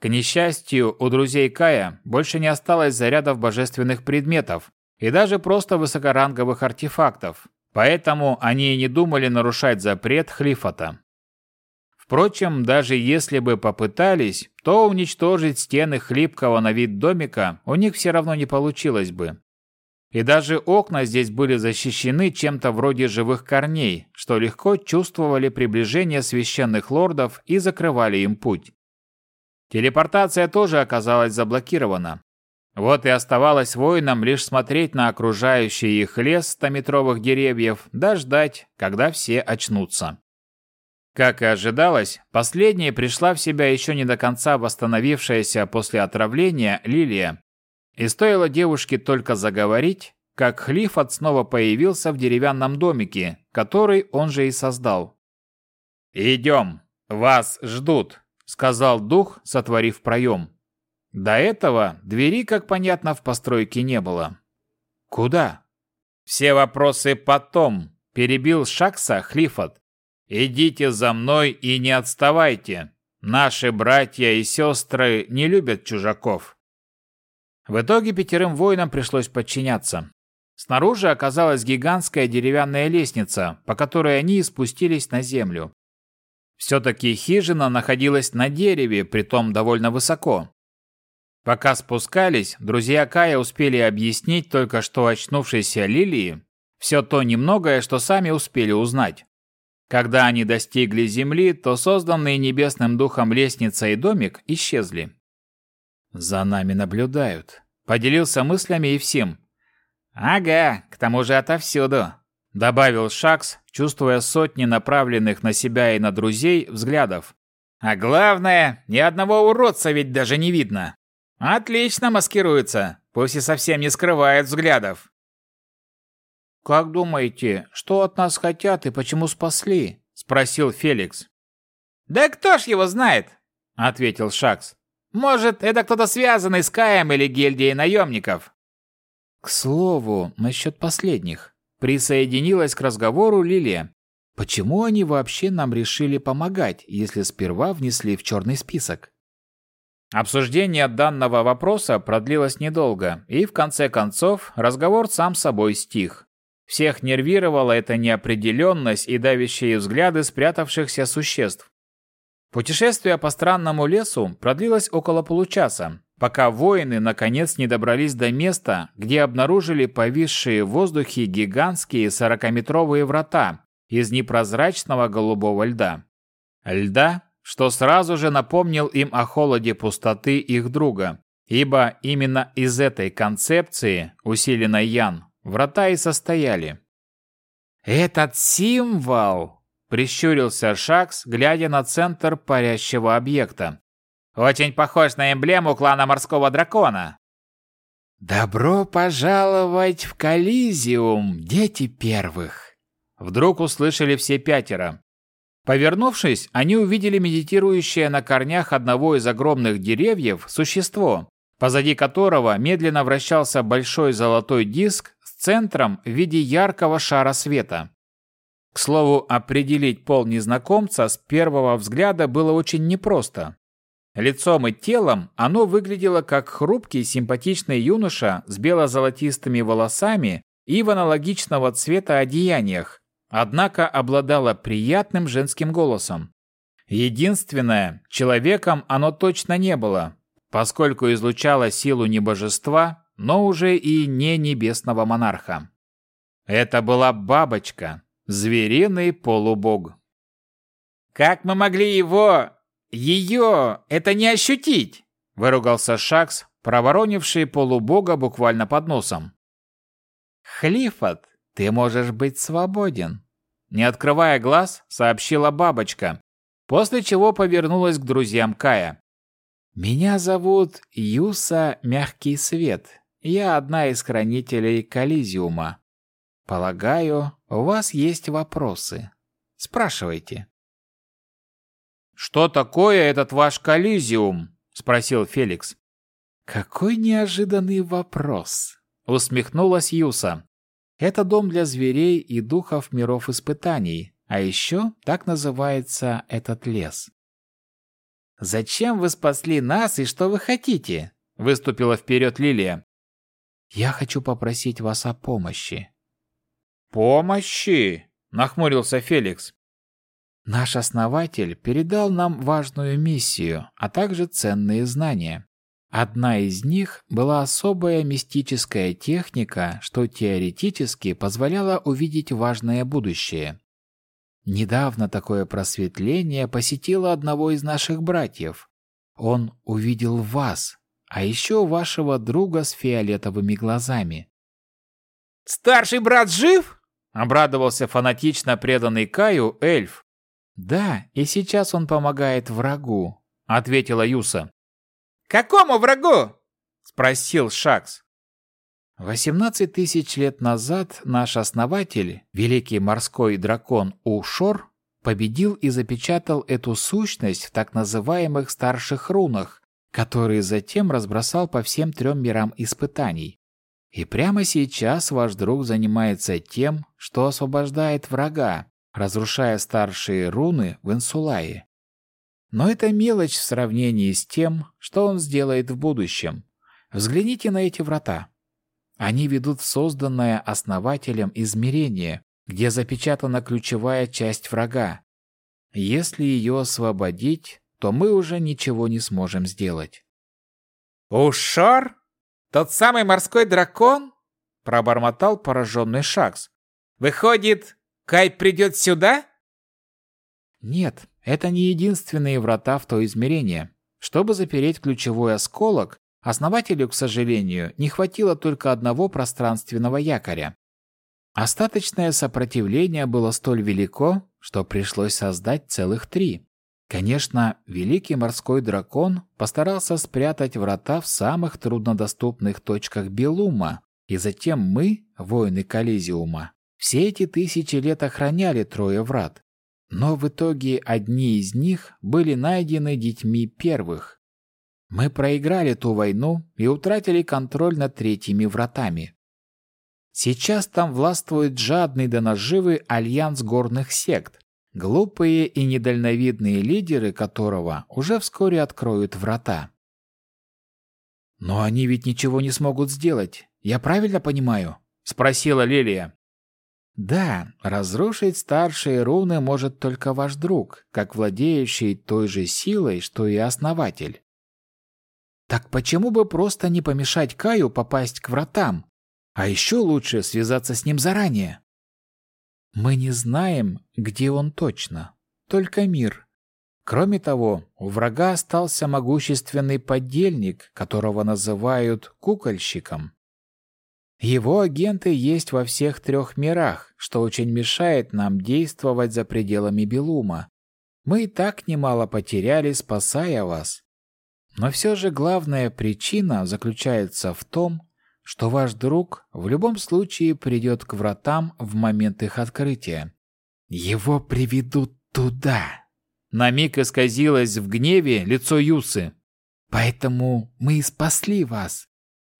К несчастью, у друзей Кая больше не осталось зарядов божественных предметов и даже просто высокоранговых артефактов, поэтому они и не думали нарушать запрет Хлифота. Впрочем, даже если бы попытались, то уничтожить стены хлипкого на вид домика у них все равно не получилось бы. И даже окна здесь были защищены чем-то вроде живых корней, что легко чувствовали приближение священных лордов и закрывали им путь. Телепортация тоже оказалась заблокирована. Вот и оставалось воинам лишь смотреть на окружающий их лес стометровых деревьев, да ждать, когда все очнутся. Как и ожидалось, последней пришла в себя еще не до конца восстановившаяся после отравления Лилия. И стоило девушке только заговорить, как Хлифот снова появился в деревянном домике, который он же и создал. «Идем, вас ждут», — сказал дух, сотворив проем. До этого двери, как понятно, в постройке не было. «Куда?» «Все вопросы потом», — перебил Шакса Хлифот. «Идите за мной и не отставайте. Наши братья и сестры не любят чужаков». В итоге пятерым воинам пришлось подчиняться. Снаружи оказалась гигантская деревянная лестница, по которой они спустились на землю. Все-таки хижина находилась на дереве, притом довольно высоко. Пока спускались, друзья Кая успели объяснить только что очнувшейся Лилии все то немногое, что сами успели узнать. Когда они достигли земли, то созданные небесным духом лестница и домик исчезли. «За нами наблюдают», — поделился мыслями и всем. «Ага, к тому же отовсюду», — добавил Шакс, чувствуя сотни направленных на себя и на друзей взглядов. «А главное, ни одного уродца ведь даже не видно. Отлично маскируется, пусть и совсем не скрывает взглядов». «Как думаете, что от нас хотят и почему спасли?» – спросил Феликс. «Да кто ж его знает?» – ответил Шакс. «Может, это кто-то связанный с Каем или гильдией наемников?» К слову, насчет последних. Присоединилась к разговору Лилия. Почему они вообще нам решили помогать, если сперва внесли в черный список? Обсуждение данного вопроса продлилось недолго, и в конце концов разговор сам собой стих. Всех нервировала эта неопределенность и давящие взгляды спрятавшихся существ. Путешествие по странному лесу продлилось около получаса, пока воины наконец не добрались до места, где обнаружили повисшие в воздухе гигантские сорокаметровые врата из непрозрачного голубого льда. Льда, что сразу же напомнил им о холоде пустоты их друга, ибо именно из этой концепции, усиленной Ян, Врата и состояли. «Этот символ!» – прищурился Шакс, глядя на центр парящего объекта. «Очень похож на эмблему клана морского дракона». «Добро пожаловать в Колизиум, дети первых!» Вдруг услышали все пятеро. Повернувшись, они увидели медитирующее на корнях одного из огромных деревьев существо, позади которого медленно вращался большой золотой диск центром в виде яркого шара света. К слову, определить пол незнакомца с первого взгляда было очень непросто. Лицом и телом оно выглядело как хрупкий симпатичный юноша с бело-золотистыми волосами и в аналогичного цвета одеяниях, однако обладало приятным женским голосом. Единственное, человеком оно точно не было, поскольку излучало силу не божества, но уже и не небесного монарха. Это была бабочка, звериный полубог. «Как мы могли его... ее... это не ощутить?» – выругался Шакс, проворонивший полубога буквально под носом. «Хлифот, ты можешь быть свободен», – не открывая глаз, сообщила бабочка, после чего повернулась к друзьям Кая. Меня зовут Юса Мягкий Свет. Я одна из хранителей Коллизиума. Полагаю, у вас есть вопросы. Спрашивайте. Что такое этот ваш Коллизиум? спросил Феликс. Какой неожиданный вопрос, усмехнулась Юса. Это дом для зверей и духов миров испытаний, а еще так называется этот лес. «Зачем вы спасли нас и что вы хотите?» – выступила вперед Лилия. «Я хочу попросить вас о помощи». «Помощи?» – нахмурился Феликс. «Наш основатель передал нам важную миссию, а также ценные знания. Одна из них была особая мистическая техника, что теоретически позволяла увидеть важное будущее. Недавно такое просветление посетило одного из наших братьев. Он увидел вас, а еще вашего друга с фиолетовыми глазами. «Старший брат жив?» — обрадовался фанатично преданный Каю эльф. «Да, и сейчас он помогает врагу», — ответила Юса. «Какому врагу?» — спросил Шакс. 18 тысяч лет назад наш основатель, великий морской дракон Ушор, победил и запечатал эту сущность в так называемых старших рунах, которые затем разбросал по всем трем мирам испытаний. И прямо сейчас ваш друг занимается тем, что освобождает врага, разрушая старшие руны в Инсулае. Но это мелочь в сравнении с тем, что он сделает в будущем. Взгляните на эти врата. Они ведут в созданное основателем измерение, где запечатана ключевая часть врага. Если ее освободить, то мы уже ничего не сможем сделать. «Ушар? Тот самый морской дракон?» — пробормотал пораженный Шакс. «Выходит, Кай придет сюда?» «Нет, это не единственные врата в то измерение. Чтобы запереть ключевой осколок, Основателю, к сожалению, не хватило только одного пространственного якоря. Остаточное сопротивление было столь велико, что пришлось создать целых три. Конечно, великий морской дракон постарался спрятать врата в самых труднодоступных точках Белума, и затем мы, воины Коллизиума, все эти тысячи лет охраняли трое врат. Но в итоге одни из них были найдены детьми первых, мы проиграли ту войну и утратили контроль над третьими вратами. Сейчас там властвует жадный до наживы альянс горных сект, глупые и недальновидные лидеры которого уже вскоре откроют врата. «Но они ведь ничего не смогут сделать, я правильно понимаю?» — спросила Лилия. «Да, разрушить старшие руны может только ваш друг, как владеющий той же силой, что и основатель. Так почему бы просто не помешать Каю попасть к вратам? А еще лучше связаться с ним заранее. Мы не знаем, где он точно. Только мир. Кроме того, у врага остался могущественный подельник, которого называют кукольщиком. Его агенты есть во всех трех мирах, что очень мешает нам действовать за пределами Белума. Мы и так немало потеряли, спасая вас. Но все же главная причина заключается в том, что ваш друг в любом случае придет к вратам в момент их открытия. Его приведут туда. На миг исказилось в гневе лицо Юсы. Поэтому мы и спасли вас.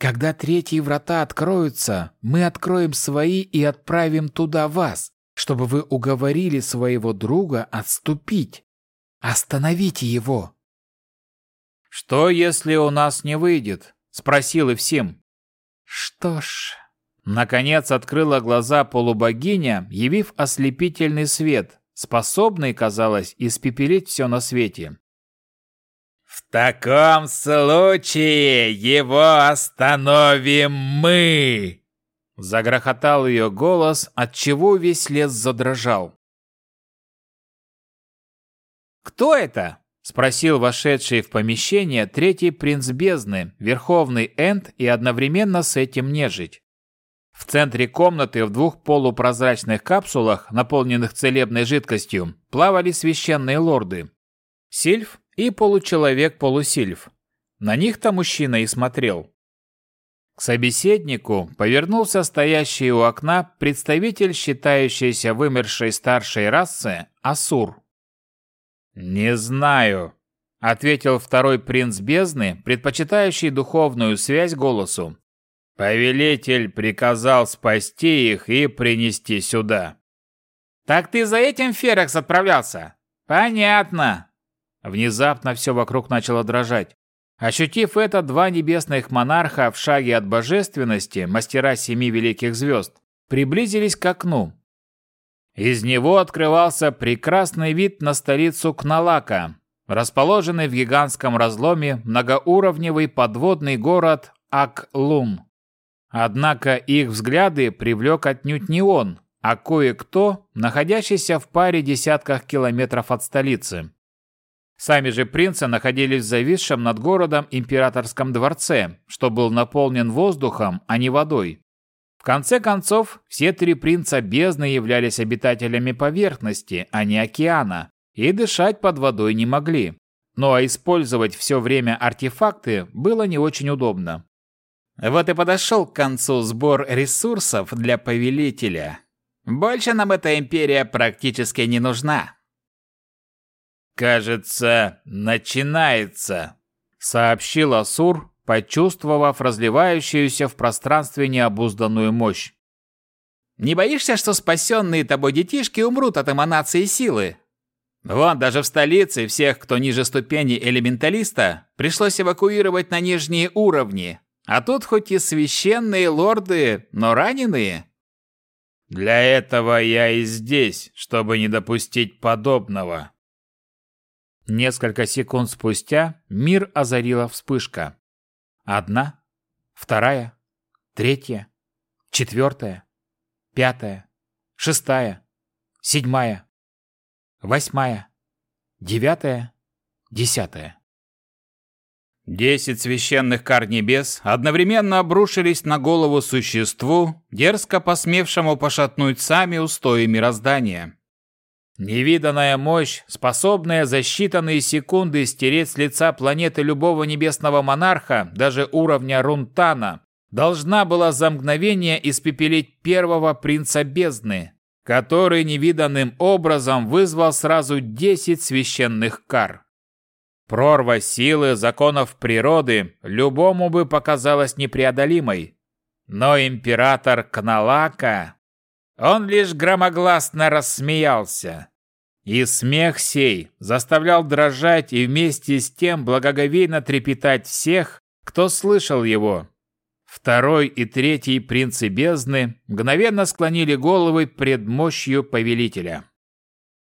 Когда третьи врата откроются, мы откроем свои и отправим туда вас, чтобы вы уговорили своего друга отступить. Остановите его. «Что, если у нас не выйдет?» — спросил и всем. «Что ж...» Наконец открыла глаза полубогиня, явив ослепительный свет, способный, казалось, испепелить все на свете. «В таком случае его остановим мы!» Загрохотал ее голос, отчего весь лес задрожал. «Кто это?» Спросил вошедший в помещение третий принц бездны, верховный Энд и одновременно с этим нежить. В центре комнаты в двух полупрозрачных капсулах, наполненных целебной жидкостью, плавали священные лорды. Сильф и получеловек-полусильф. На них-то мужчина и смотрел. К собеседнику повернулся стоящий у окна представитель считающейся вымершей старшей расы Асур. «Не знаю», — ответил второй принц бездны, предпочитающий духовную связь голосу. «Повелитель приказал спасти их и принести сюда». «Так ты за этим Ферекс отправлялся?» «Понятно». Внезапно все вокруг начало дрожать. Ощутив это, два небесных монарха в шаге от божественности, мастера семи великих звезд, приблизились к окну. Из него открывался прекрасный вид на столицу Кналака, расположенный в гигантском разломе многоуровневый подводный город Ак-Лум. Однако их взгляды привлек отнюдь не он, а кое-кто, находящийся в паре десятках километров от столицы. Сами же принцы находились в зависшем над городом императорском дворце, что был наполнен воздухом, а не водой. В конце концов, все три принца бездны являлись обитателями поверхности, а не океана, и дышать под водой не могли. Ну а использовать все время артефакты было не очень удобно. Вот и подошел к концу сбор ресурсов для повелителя. Больше нам эта империя практически не нужна. «Кажется, начинается», — сообщил Асур, почувствовав разливающуюся в пространстве необузданную мощь. «Не боишься, что спасенные тобой детишки умрут от эманации силы? Вон, даже в столице всех, кто ниже ступени элементалиста, пришлось эвакуировать на нижние уровни, а тут хоть и священные лорды, но раненые». «Для этого я и здесь, чтобы не допустить подобного», Несколько секунд спустя мир озарила вспышка. Одна, вторая, третья, четвертая, пятая, шестая, седьмая, восьмая, девятая, десятая. Десять священных кар небес одновременно обрушились на голову существу, дерзко посмевшему пошатнуть сами устои мироздания. Невиданная мощь, способная за считанные секунды стереть с лица планеты любого небесного монарха, даже уровня Рунтана, должна была за мгновение испепелить первого принца бездны, который невиданным образом вызвал сразу десять священных кар. Прорва силы законов природы любому бы показалась непреодолимой. Но император Кналака... Он лишь громогласно рассмеялся. И смех сей заставлял дрожать и вместе с тем благоговейно трепетать всех, кто слышал его. Второй и третий принцы бездны мгновенно склонили головы пред мощью повелителя.